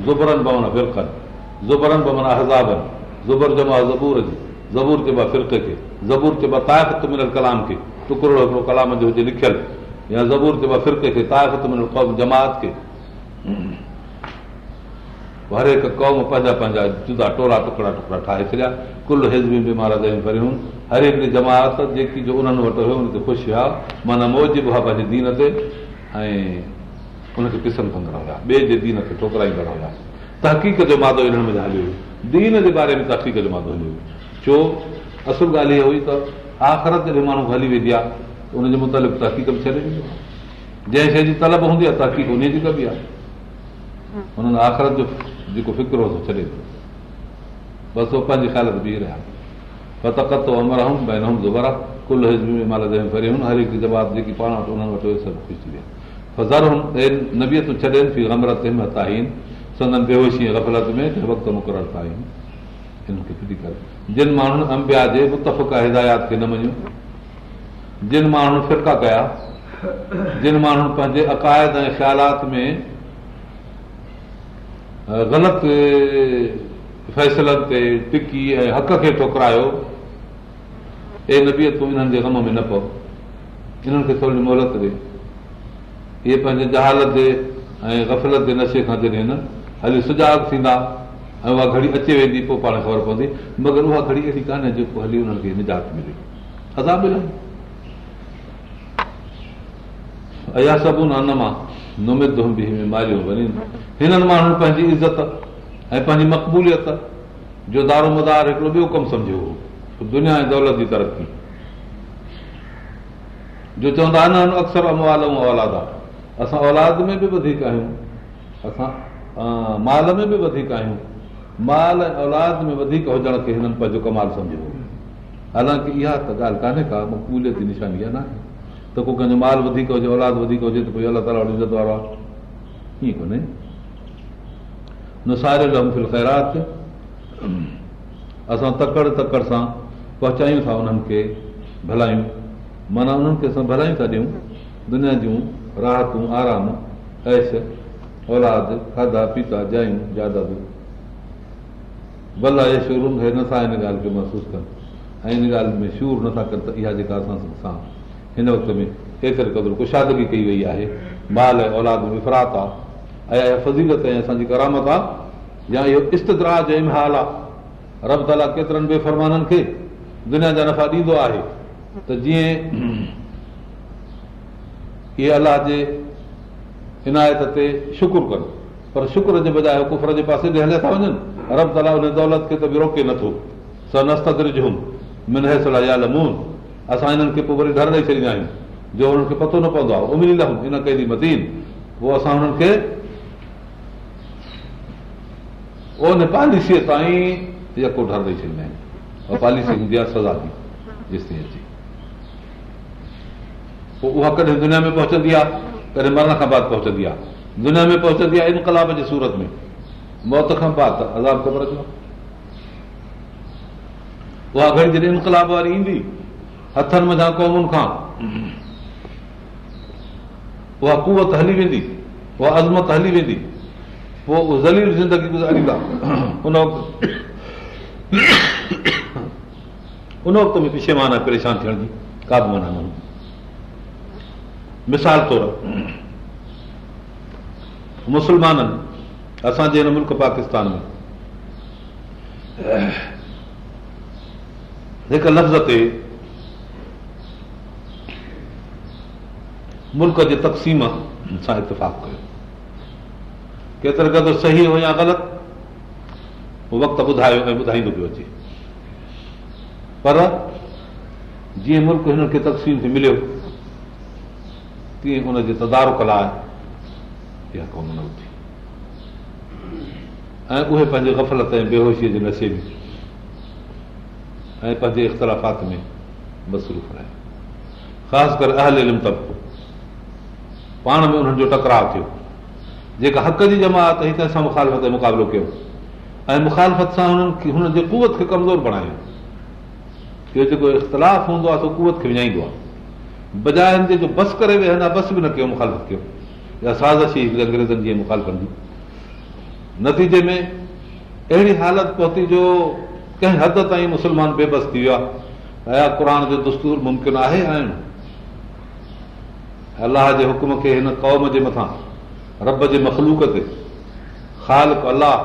ज़ा फिरकनि ज़ुबरनि माना हज़ाबनि ज़ुबर जबो आहे ज़बूर जे ज़बूर चइबो आहे फिरक खे ज़बूर चइबा ताक़त मिलियल कलाम खे टुकिरो हिकिड़ो कलाम जो हुजे लिखियलु या ज़बूर चइबो फिरक खे ताक़त मिलियल जमात खे हर हिकु क़ौम पंहिंजा पंहिंजा जुदा टोला टुकड़ा टुकड़ा ठाहे छॾिया कुल हिज़बी बीमार माराज भरियूं हर हिक जमात जेकी जो उन्हनि वटि हुयो उन ते ख़ुशि हुआ माना मौज बि हुआ पंहिंजे दीन ते ऐं उनखे कंदड़ हुआ ॿिए जे दीन खे टोकिराई हुआ तहक़ीक़ जो मादो हिननि में हलियो हुयो दीन जे बारे में तहक़ीक़ जो मादो हलियो हुयो छो असुल ॻाल्हि इहा हुई त आख़िरत जॾहिं माण्हू हली वेंदी आहे त उनजे मुतालिक़ तहक़ीक़ बि छॾे वेंदो आहे जंहिं शइ जी तलब हूंदी आहे तहक़ीक़ उन जी कबी आहे हुननि आख़िरत जो जेको फिक्र हुओ छॾे पियो बस उहो पंहिंजी ख़्याल बीह रहिया हर हिकु जबाती पाण वटि सभु ख़ुशि थी वियात हिमती संगन ते होशी गफ़लत में जिन माण्हुनि अंबिया जे मुतफ़िक़ हिदायत खे न मञियो जिन माण्हुनि फिरका कया जिन माण्हुनि पंहिंजे अक़ाइद ऐं ख़्यालात में ग़लति फैसलनि ते टिकी ऐं हक़ खे टोकरायो ए नबियत तूं इन्हनि जे कम में न पओ इन्हनि खे थोरी मोहलत ॾे इहे पंहिंजे जहालत जे ऐं गफ़लत जे नशे खां जॾहिं न हली सुजाॻ थींदा ऐं उहा घड़ी अचे वेंदी पोइ पाण ख़बर पवंदी मगर उहा घड़ी अहिड़ी कान्हे जेको हली उन्हनि खे निजात मिले अदा मिले अया सभु न मां नुमिदमी बि मारियूं वञनि हिननि माण्हुनि पंहिंजी इज़त ऐं पंहिंजी मक़बूलियत जो दारो मददार हिकिड़ो ॿियो कमु सम्झो हो दुनिया ऐं दौलत जी तरक़ी जो चवंदा आहिनि अक्सर अमवाल ऐं औलाद आहे असां औलाद में बि वधीक आहियूं असां माल में बि वधीक आहियूं माल ऐं औलाद में वधीक हुजण खे हिननि पंहिंजो कमाल सम्झो हालांकि इहा त ॻाल्हि कान्हे का मक़बूलियत जी निशानी इहा न आहे त को कंहिंजो माल वधीक हुजे औलाद वधीक हुजे त कोई अलाह ताला इज़त वारो आहे कीअं कोन्हे न लमफ़िल ख़ैरात असां तकड़ि तकड़ि सां पहुचायूं था उन्हनि खे भलायूं माना उन्हनि खे असां भलायूं था ॾियूं दुनिया जूं राहतूं आराम ऐश औलाद खाधा पीता जायूं जादादू भला ऐ शोरूम खे नथा हिन ॻाल्हि खे महसूसु कनि ऐं हिन ॻाल्हि में शूर नथा कनि त इहा जेका असां सां हिन वक़्त में केतिरे क़दुरु कुशादगी कई वई आहे माल ऐं औलाद में फरात आहे ऐं फज़ीलत ऐं असांजी करामत आहे या इहो इस्तदराज जो इम आहे रब ताला केतिरनि बेफ़रमाननि खे दुनिया जा नफ़ा ॾींदो आहे त जीअं इहे अलाह जे इनायत ते शुकुरु कनि पर शुकुर जे बजाए कुफर जे पासे ते हलिया था वञनि रब ताला उन दौलत खे त बि रोके नथो स सस्तद्रिज हुसा या लमून असां हिननि खे पोइ वरी घर ॾेई छॾींदा आहियूं जो हुननि खे पतो न पवंदो आहे उहो मिलींदा इन केॾी मदीन उहो असां हुननि खे उन पॉलिसीअ ताईं यको ठाहे ॾेई छॾींदा आहिनि पॉलिसी हूंदी आहे सज़ा जेसिताईं उहा कॾहिं दुनिया में पहुचंदी आहे कॾहिं मरण खां बाद पहुचंदी आहे दुनिया में पहुचंदी आहे इनकलाब जे सूरत में मौत खां बाद अज़ाब ख़बर उहा घणी जॾहिं इनकलाब वारी ईंदी हथनि मथां क़ौमुनि खां उहा कुवत हली वेंदी उहा अज़मत हली वेंदी पोइ ज़लील ज़िंदगी गुज़ारींदा उन वक़्तु उन वक़्तु में पिछे माना परेशान थियण जी का बि माना माण्हू मिसाल तौरु मुसलमाननि असांजे हिन मुल्क पाकिस्तान में हिकु लफ़्ज़ ते मुल्क जे तक़सीम सां इतफ़ाक़ कयो केतिरे क़दुरु सही हो या ग़लति उहो वक़्तु ॿुधायो ऐं ॿुधाईंदो पियो अचे पर जीअं मुल्क हिननि खे तक़सीम थी मिलियो तीअं हुनजे तदारुक लाइ इहा कोन न हुजे ऐं उहे पंहिंजे गफ़लत ऐं बेहोशीअ जे नशे में ऐं पंहिंजे इख़्तिलाफ़ात में मसरूफ़ रहिया ख़ासि करे अहल तबिको पाण में उन्हनि जो टकराव थियो जेका हक़ जी जमात आहे त हिते असां मुखालफ़त जो मुक़ाबिलो कयो ऐं मुख़ालफ़त सां हुननि खे हुननि जे कुवत खे कमज़ोर बणायो इहो जेको इख़्तिलाफ़ हूंदो आहे सो कुवत खे विञाईंदो आहे बजाए हिन ते जो बस करे वेहंदा बस बि न कयो मुखालफ़त कयो या साज़शी हिकु अंग्रेज़नि जी मुखालफ़तनि जी नतीजे में अहिड़ी हालति पहुती जो कंहिं हद ताईं मुस्लमान बेबस थी वियो आहे अया क़ुर जो दस्तूर मुमकिन आहे ऐं अलाह जे हुकुम खे हिन क़ौम जे मथां रब जे मखलूक ते ख़ालक अलाह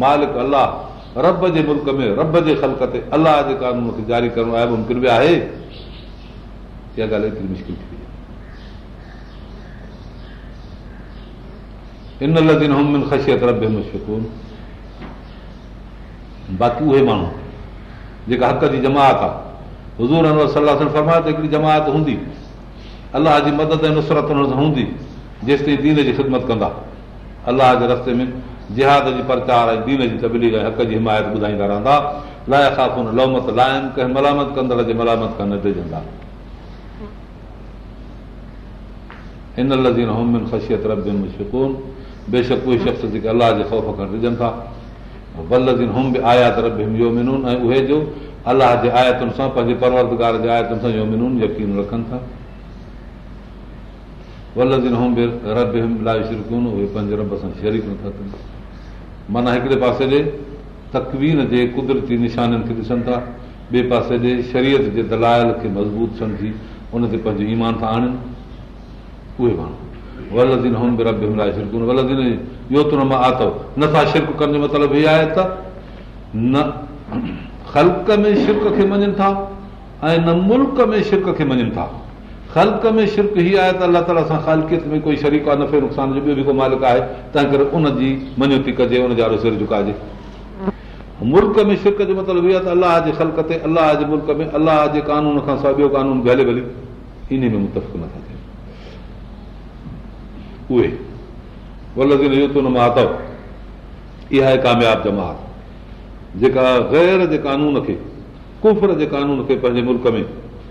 मालिक अलाह रब जे मुल्क में रब जे ख़लक ते अलाह जे कानून खे जारी करणो आहे मुमकिन बि आहे इहा ॻाल्हि एतिरी मुश्किल थी इन लॻी ख़शियत रब में शुन बाक़ी उहे माण्हू जेका हक़ जी जमात आहे हज़ूर सलाह फरमायत हिकिड़ी जमात हूंदी अलाह जी मदद ऐं नुसरत हूंदी जेसिताईं दीन जी ख़िदमत कंदा अलाह जे रस्ते में जिहाद जी परचार ऐं दीन जी तबलीग ऐं हक़ जी हिमायत ॿुधाईंदा रहंदा लाइ लहमत लाइम कंहिं मलामत कंदड़ जे मलामत खां न डिॼंदा हिन लज़ीन होमिन ख़शियत रबियुनि में बेशक उहे शख़्स जेके अलाह जे ख़ौफ़ खां ॾिजनि था होम बि आयात मिनून ऐं उहे जो अलाह जे आयतुनि सां पंहिंजे परवरदगार जे आयतुनि सां मिनून यकीन रखनि था वल बि रब हिम लाइ शिर उहे पंहिंजे रब सां शरीक नथा कनि माना हिकिड़े पासे ॾे तकवीन जे कुदरती निशाननि खे ॾिसनि था ॿिए पासे ॾे शरीयत जे दलायल खे मज़बूत थियनि थी उन ते पंहिंजो ईमान था आणनि उहे माण्हू वलदीन बि रब हिम लाइ इहो त मां आत नथा शिरक करण जो मतिलबु इहा आहे त न ख़ल्क में शिरक खे मञनि था ऐं न मुल्क में शिरक खे मञनि था ख़लक में शिरक ई आहे त अलाह ताला सां ख़ालकियत में कोई शरीक़ आहे नफ़े नुक़सान जो ॿियो बि को मालिक आहे तंहिं करे उनजी मञती कजे उन जा सिर झुकाइजे मुल्क में शिरक जो मतिलबु इहो आहे त अलाह जे ख़लक ते अलाह जे मुल्क में अलाह जे कानून खां सवाइ ॿियो कानून बि हले भली इन में मुतफ़ नथा थियनि उहे महातव इहा आहे कामयाबु जमात जेका ग़ैर जे कानून खे कुफर जे कानून खे पंहिंजे मुल्क में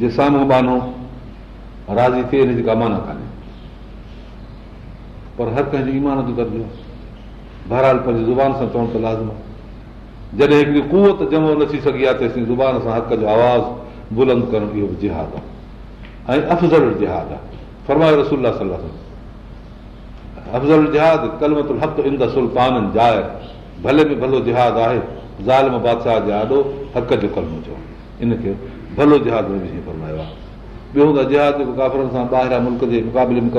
जे साम्हूं बानो राज़ी थिए हिन जी का माना कान्हे पर हर कंहिंजो ईमान कंहिंजी ईमानत कर पंहिंजी ज़ुबान सां चवण त लाज़म आहे जॾहिं हिकिड़ी कुवत जमो न थी सघी आहे तेसिताईं ज़ुबान सां हक़ जो आवाज़ु बुलंद करणु इहो बि जिहाद आहे ऐं अफ़ज़ल जिहाद आहे फरमायो रसूल अफ़ज़ल कलमत हक़ सुल्तान जाए भले में भलो जिहाद आहे बादशाह जे आॾो हक़ जो कलमो चओ इनखे भलो विझी फरमायो आहे ॿियो त जहाज़ाफ़ सां ॿाहिरां मुल्क जे मुक़ाबले में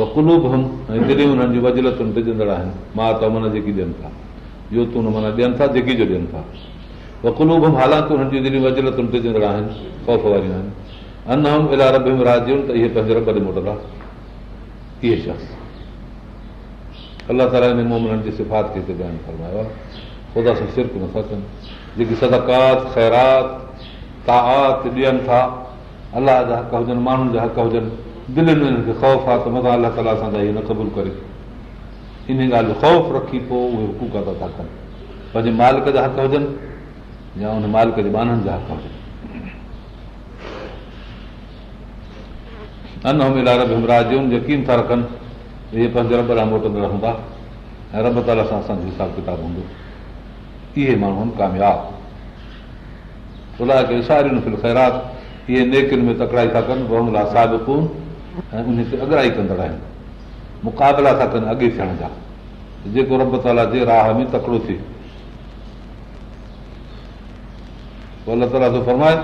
हुननि जी वजलतुनि जिंदड़ आहिनि माता जेकी ॾियनि था माना जेकी जो ॾियनि था पंहिंजे रब ते मोटंदा इहे शख़्स अलाह ताला इन मुमलनि जी सिफ़ात खे हिते बयानु خدا आहे ख़ुदा सां सिरप नथा कनि طاعات सदाकात ख़ैरात اللہ ॾियनि था अलाह जा हक़ हुजनि माण्हुनि जा हक़ हुजनि दिलनि में हिननि खे ख़ौफ़ आहे त मा अल अलाह ताला सां इहे न क़बू करे इन ॻाल्हि जो ख़ौफ़ रखी पोइ उहे हुकूका था था कनि पंहिंजे मालिक जा हक़ हुजनि या उन मालिक जे माननि जा हक़ हुजनि यकीन था रखनि इहे पंज रबर मोटंदड़ हूंदा ऐं रब ताला सां असांजो हिसाब किताब हूंदो इहे माण्हू आहिनि कामयाबु ख़ुदा खे फिल ख़ैरात इहे नेकियुनि में तकड़ाई था कनि रमला साहिबून ऐं उन खे अॻ्राही कंदड़ आहिनि मुक़ाबिला था कनि अॻे थियण जा जेको रब ताला जे राह में तकिड़ो थिए अलाह ताला थो फरमाए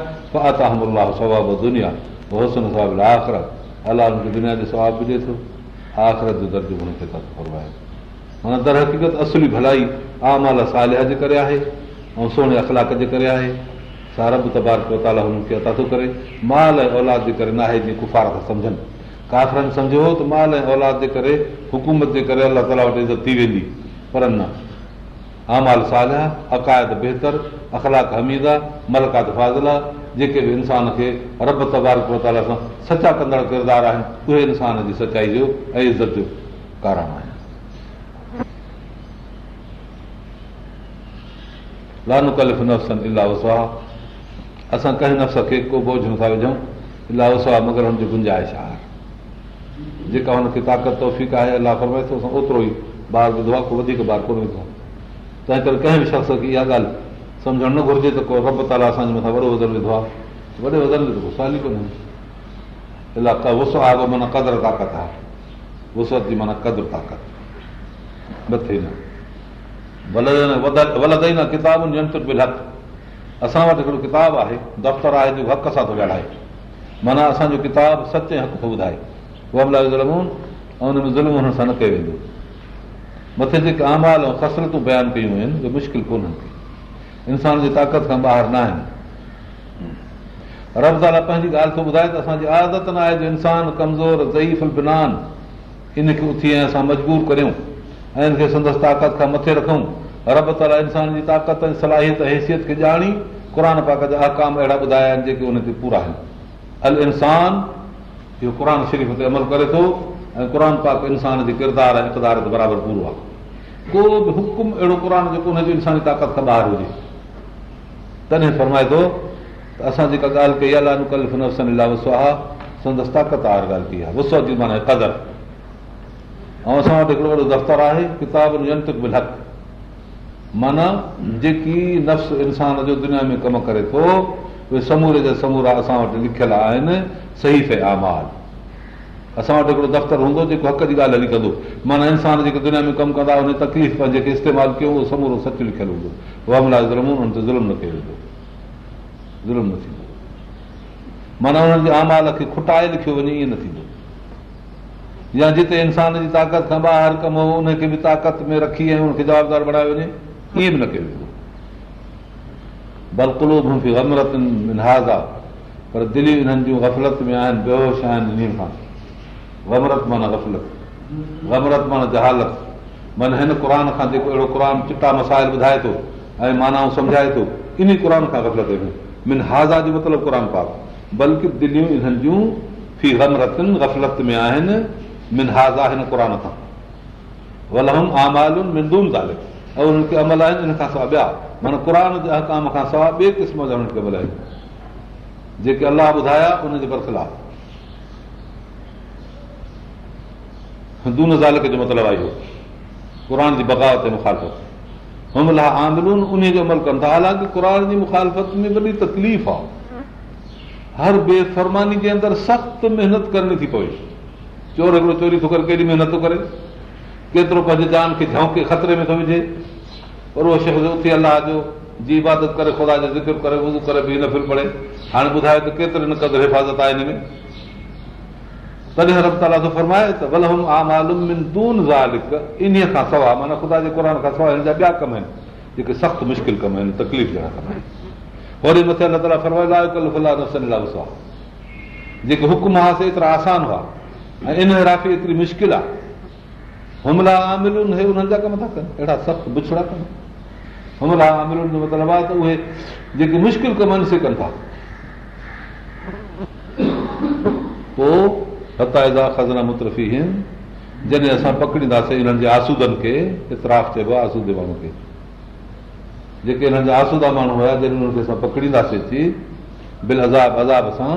अलाह हुनखे दुनिया जो सवाबु बि ॾिए थो आख़िरत जो दर्जो हुनखे आहे माना दर हक़ीक़त असली भलाई आमाल सालिया जे करे आहे ऐं सोणे अख़लाक जे करे आहे सारा बि तबार पियो ताला हुनखे अता थो करे माल ऐं औलाद जे करे न आहे जीअं कुफ़ार था सम्झनि काफ़रनि सम्झो त माल ऐं औलाद जे करे हुकूमत जे करे अलाह ताला वटि इज़त थी वेंदी पर न आमाल आल सालिया अक़ायद बहितर अखलाक हमीदा मलकात फाज़िला जेके बि इंसान खे रब तबाल प्रचा कंदड़ किरदारु आहिनि उहे इंसान जी सचाई जो ऐं इज़त जो कारण आहे असां कंहिं नफ़्स खे को बोझ नथा विझूं इलाह मगर हुनजी गुंजाइश आहे जेका हुनखे ताक़त तौफ़ आहे ॿारु विधो आहे वधीक ॿारु कोन विधो तंहिं करे कंहिं बि शख़्स खे इहा ॻाल्हि सम्झणु न घुरिजे त को रब ताला असांजे मथां वॾो वज़रु विधो आहे वॾे में त को कोन्हे आहे माना क़दुरु ताक़त आहे वुसत जी माना कदुरु ताक़त मथे न वलदई न किताबुनि जो हक़ु असां वटि हिकिड़ो किताबु आहे दफ़्तरु आहे जेको हक़ सां थो ॻाल्हाए माना असांजो किताब सचे हक़ थो ॿुधाए हक़ाए ज़ुल्म हुन सां न कयो वेंदो मथे जेके अमाल ऐं कसरतूं बयानु कयूं आहिनि उहे मुश्किल कोन्हनि खे इंसान जी ताक़त खां ॿाहिरि न आहिनि रब ताला पंहिंजी ॻाल्हि थो ॿुधाए त असांजी आदत न आहे जो इंसान कमज़ोर ज़ईफ़ अल्बिनान इनखे उथी ऐं असां मजबूर करियूं ऐं इनखे संदसि ताक़त खां मथे रखूं रब ताला इंसान जी ताक़त ऐं सलाहियत हैसियत खे ॼाणी क़ुर पाक जा अहकाम अहिड़ा ॿुधाया आहिनि जेके हुन ते पूरा आहिनि अल इंसान इहो क़ुर शरीफ़ ते अमल करे थो ऐं क़ुर पाक इंसान जे किरदार ऐं इक़दार ते बराबरि पूरो आहे को बि हुकुम अहिड़ो क़ुर जेको हुनजी इंसानी ताक़त खां ॿाहिरि हुजे तॾहिं फरमाए थो त असां जेका ॻाल्हि कई आहे संदसि ताक़त आर ॻाल्हि कई आहे वुसो क़दर ऐं असां वटि हिकिड़ो वॾो दफ़्तरु आहे किताब हक़ माना जेकी नफ़्स इंसान जो दुनिया में कमु करे थो उहे समूरे जा समूरा असां वटि लिखियल आहिनि सही फे आमाल असां वटि हिकिड़ो दफ़्तरु हूंदो जेको हक़ जी ॻाल्हि हली कंदो माना इंसान जेके दुनिया में कमु कंदा हुन तकलीफ़ खां जेके इस्तेमालु कयो उहो समूरो सचु लिखियलु हूंदो वामला ज़ुल्म उन्हनि ते ज़ुल्म न कयो वेंदो ज़ुल्म न थींदो माना हुननि जे आमाल खे खुटाए लिखियो वञे ईअं न थींदो या जिते इंसान जी ताक़त खां ॿाहिरि कमु हो उनखे बि ताक़त में रखी ऐं हुनखे जवाबदार बणायो वञे ईअं बि न कयो वेंदो बलतरतनि में नहाज़ आहे पर दिलियूं हिननि जूं ग़फ़लत में आहिनि बेहोश आहिनि इन खां गमरत माना गफ़लत गमरत माना जहालत माना हिन क़ुर खां जेको अहिड़ो क़ुर चिटा मसाइल ॿुधाए थो ऐं माना सम्झाए थो इन क़ुर खां गफ़लत में मिन हाज़ा जो मतिलबु क़ुर पाक बल्कि दिलियूं इन्हनि जूं फी गमरतुनि गफ़लत में आहिनि मिन हाज़ा हिन क़ुर खां वलहम आमालुनि मिन ज़ाले ऐं हुननि खे अमल आहिनि हिन खां सवाइ ॿिया माना क़ुर जे अहकाम खां सवाइ ॿिए क़िस्म जा हुननि खे अमल आहिनि जेके अलाह ॿुधाया उनजे बरखला दून जो मतिलबु आहे इहो क़ुर जी बग़ावत मुखालफ़त उन जो अमल कनि था हालांकि क़ुर जी मुखालफ़त में वॾी तकलीफ़ आहे हर बेफ़रमानी जे अंदरि सख़्तु महिनत करणी थी पवे चोर हिकिड़ो चोरी थो करे केॾी महिनत थो करे केतिरो पंहिंजे जान खे झौके ख़तरे में थो विझे पर उहो शइ उथी अलाह जो जी इबादत करे ख़ुदा जो ज़िक्र करे करे बि न फिर पड़े हाणे ॿुधायो त केतिरे न क़दुरु हिफ़ाज़त आहे हिन में ॿिया कम आहिनि आसान हुआ ऐं इन एतिरी मुश्किल आहे उन्हनि जा कम था कनि अहिड़ा सख़्तु कनि जो मतिलबु आहे त उहे जेके मुश्किल कम आहिनि ताएदा ख़ज़ना मुतरफ़ी जॾहिं असां पकड़ींदासीं हिननि जे आसूदनि खे इतराफ़ चइबो आहे आसूदे माण्हू खे जेके हिननि जा आसूदा माण्हू हुया जॾहिं पकड़ींदासीं बिल अज़ाब अज़ाब सां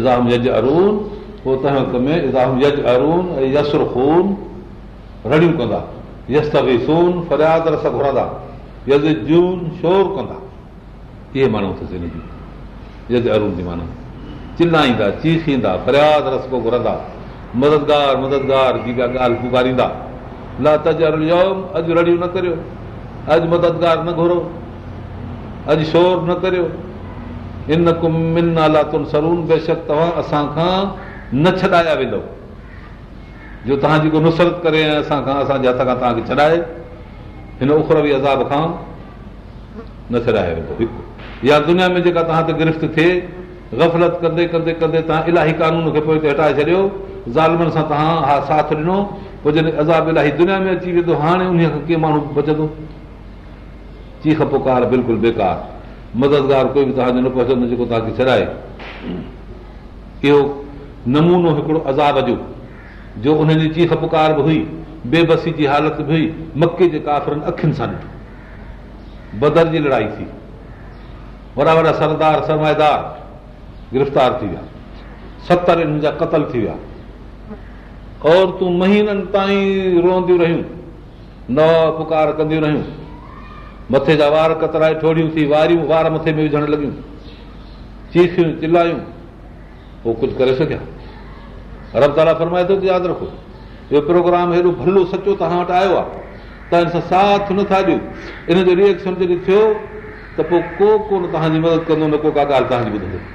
इज़ाम यज अरून पोइ तंहिं वक़्त मेंसर ख़ून रड़ियूं कंदादा यज अरून जी माना चिलाईंदा ईंदा ईंदा फरियाद रस्को घुरंदा मददगार मददगार जी का ॻाल्हि पुकारींदा ला लत अॼु रड़ियूं न करियो अॼु मददगार न घुरो अॼु शोर न करियो इन कुमिनातुनि सरून बेशक तव्हां असांखां न छॾाया वेंदो जो तव्हां जेको नुसरत करे ऐं असांखां असांजे हथ खां तव्हांखे छॾाए हिन उखरवी अज़ाब खां न छॾाए वेंदो या दुनिया में जेका तव्हां ते गिरफ़्त थिए गफ़लत कंदे कंदे कंदे इलाही कानून खे हटाए छॾियो साथ ॾिनो अज़ाब में मददगार छॾाए नमूनो हिकिड़ो अज़ाब जो उनजी चीख पुकार बि हुई बेबसी जी हालत बि हुई मके जे काफ़रनि अखियुनि सां ॾिठो बदर जी लड़ाई थी वॾा वॾा सरदार सरमाएदार गिरफ़्तार थी विया सतरि हिननि जा क़तल थी विया औरतूं महीननि ताईं रोअंदियूं रहियूं न पुकार कंदियूं रहियूं मथे जा वार कतराए ठोड़ियूं थी वारियूं वार मथे में विझणु लॻियूं चीखियूं चिलायूं पोइ कुझु करे सघिया रब ताला फरमाए थो त यादि रखो इहो प्रोग्राम हेॾो भलो सचो तव्हां वटि आयो आहे तव्हां सां साथ नथा ॾियो इन जो रिएक्शन जॾहिं थियो त पोइ को कोन तव्हांजी मदद कंदो न को का ॻाल्हि तव्हांजी ॿुधंदो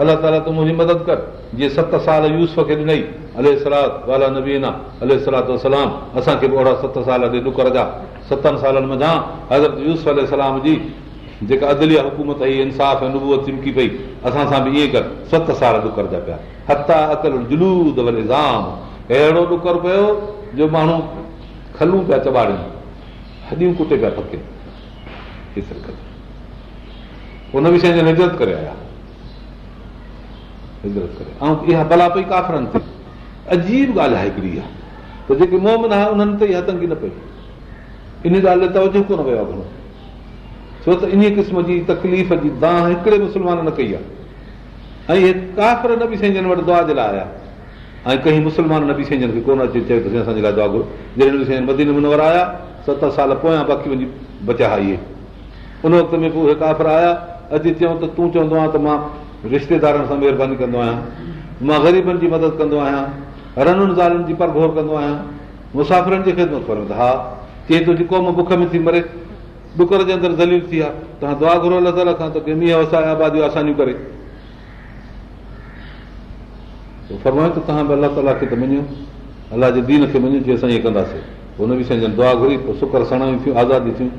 अलाह ताला तूं मुंहिंजी मदद कर जीअं सत साल यूस खे ॾिनई अलह सलात नबीना अले अल सलातलाम असांखे बि ओड़ा सत साल ते ॾुकर जा सतनि सालनि मञा हज़रत यूस सलाम जी जेका अदलिया हुकूमत ई इंसाफ़ ऐं नुबूअ चिमकी पई असां सां बि ईअं कर सत साल ॾुकर जा पिया हता अकल जुलूद जलूदाम अहिड़ो ॾुकर पियो जो माण्हू खलूं पिया चॿारनि हॾियूं कुटे पिया पकनि हुन विषय जो निजत करे आया हिजरत करे ऐं इहा भला पई काफ़रनि ते अजीब ॻाल्हि आहे हिकिड़ी इहा त जेके मोहमन आहे उन्हनि ते इहा तंगी न पई इन ॻाल्हि ते तवजो कोन वियो आहे घणो छो त इन क़िस्म जी तकलीफ़ जी दांह हिकिड़े मुस्लमान न कई आहे ऐं इहे काफ़र न बि साईं जन वटि दुआ जे लाइ आया ऐं कई मुस्लमान न बि साईं जन खे कोन अचे चयो त असांजे लाइ दुआ घुरो जॾहिं बि साईं मदीन मुनवर आया सत साल पोयां बाक़ी मुंहिंजी बचा इहे उन वक़्त में पोइ उहे काफ़र आया अॼु चयूं त तूं चवंदो आहे त मां रिश्तेदारनि सां महिरबानी ग़रीबनि जी मदद कंदो आहियां रननि दालुनि जी परभोर कंदो आहियां मुसाफ़िरनि खे हा तुंहिंजी क़ौम बुख में थी मरे ॾुकर जे अंदरि दलील थी आहे तव्हां दुआ घुरो आसानियूं करे तव्हां बि अलाह ताला खे त मञियो अलाह जे दीन खे मञियो जीअं असां ईअं कंदासीं दुआ घुरी पोइ सुकर सणायूं थियूं आज़ादी थियूं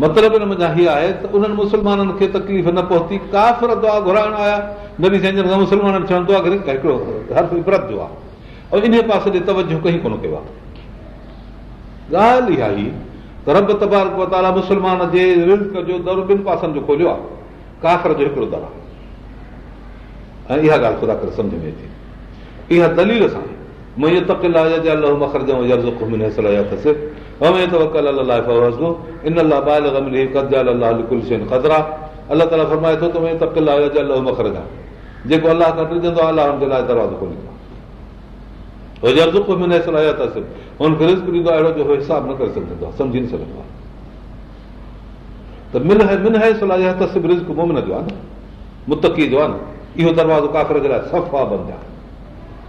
मतिलबु इन माहे आहे त उन्हनि मुस्लमाननि खे तकलीफ़ न पहुती काफ़रत आहे घुराइण आयासलमान आहे ऐं इन पासे ते तवजो कई कोन कयो आहे ॻाल्हि इहा ई रंग तबाल मुसलमान जेको खोलियो आहे काफ़रत जो हिकिड़ो दर आहे ऐं थोरा करे सम्झ में अचे इहा दलील सां इहो दरवाज़ो काकर जे लाइ सफ़ा बंदि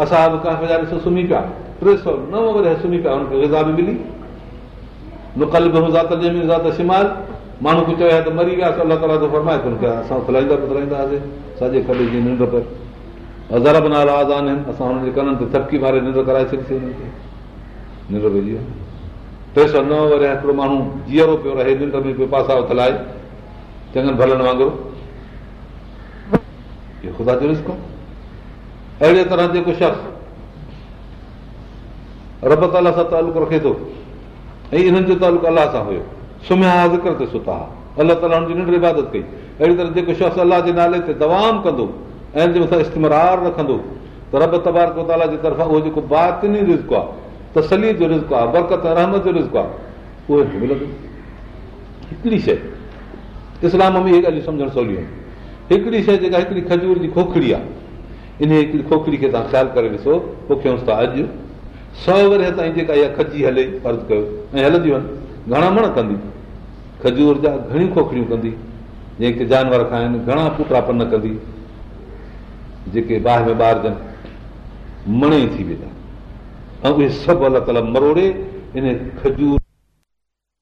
असां बि काफ़ी सुम्ही पिया टे सौ नव सुम्ही पिया हुनखे गिज़ा बि मिली शिमाल माण्हू कुझु चयो त मरी वियासीं हज़ार बि नाला आज़ान आहिनि असां हुननि जे कननि ते थपकी मारे निंड कराए वियो टे सौ नव वरी हिकिड़ो माण्हू जीअरो पियो रहे पासा उथलाए चङनि भलनि वांगुरु अहिड़े तरह जेको शख़्स रब ताला सां तालुक रखे थो ऐं इन्हनि जो तालुक अलाह सां हुयो सुम्हिया ज़िक्र ते सुता हा अलाह ताला हुनजी निंड इबादत कई अहिड़ी तरह जेको शख़्स अलाह जे नाले ते तव्हां कंदो ऐं जे मथां इस्तमरार रखंदो त रब तबारक जे तरफ़ां उहो जेको बातिनी तरफ़ांज़ो आहे तसली जो रिज़्को आहे बरकत रहमत जो रिज़्को आहे उहो मिलंदो हिकिड़ी शइ इस्लाम में इहे ॻाल्हियूं सम्झण सवलियूं हिकिड़ी शइ जेका हिकिड़ी खजूर जी खोखड़ी आहे इन हिकिड़ी खोखड़ी खे तव्हां ख़्यालु करे ॾिसो पोखियूंसि तव्हां अॼु सौ वरी ताईं जेका इहा खजी हले कयो ऐं हलंदियूं आहिनि घणा मण कंदी खजूर जा घणियूं खोखड़ियूं कंदी जेके जानवर खाइनि घणा पुटा पन कंदी जेके बाहि में ॿारजनि मणे ई थी वेंदा ऐं उहे सभु अलॻि अलॻि मरोड़े इन खजूर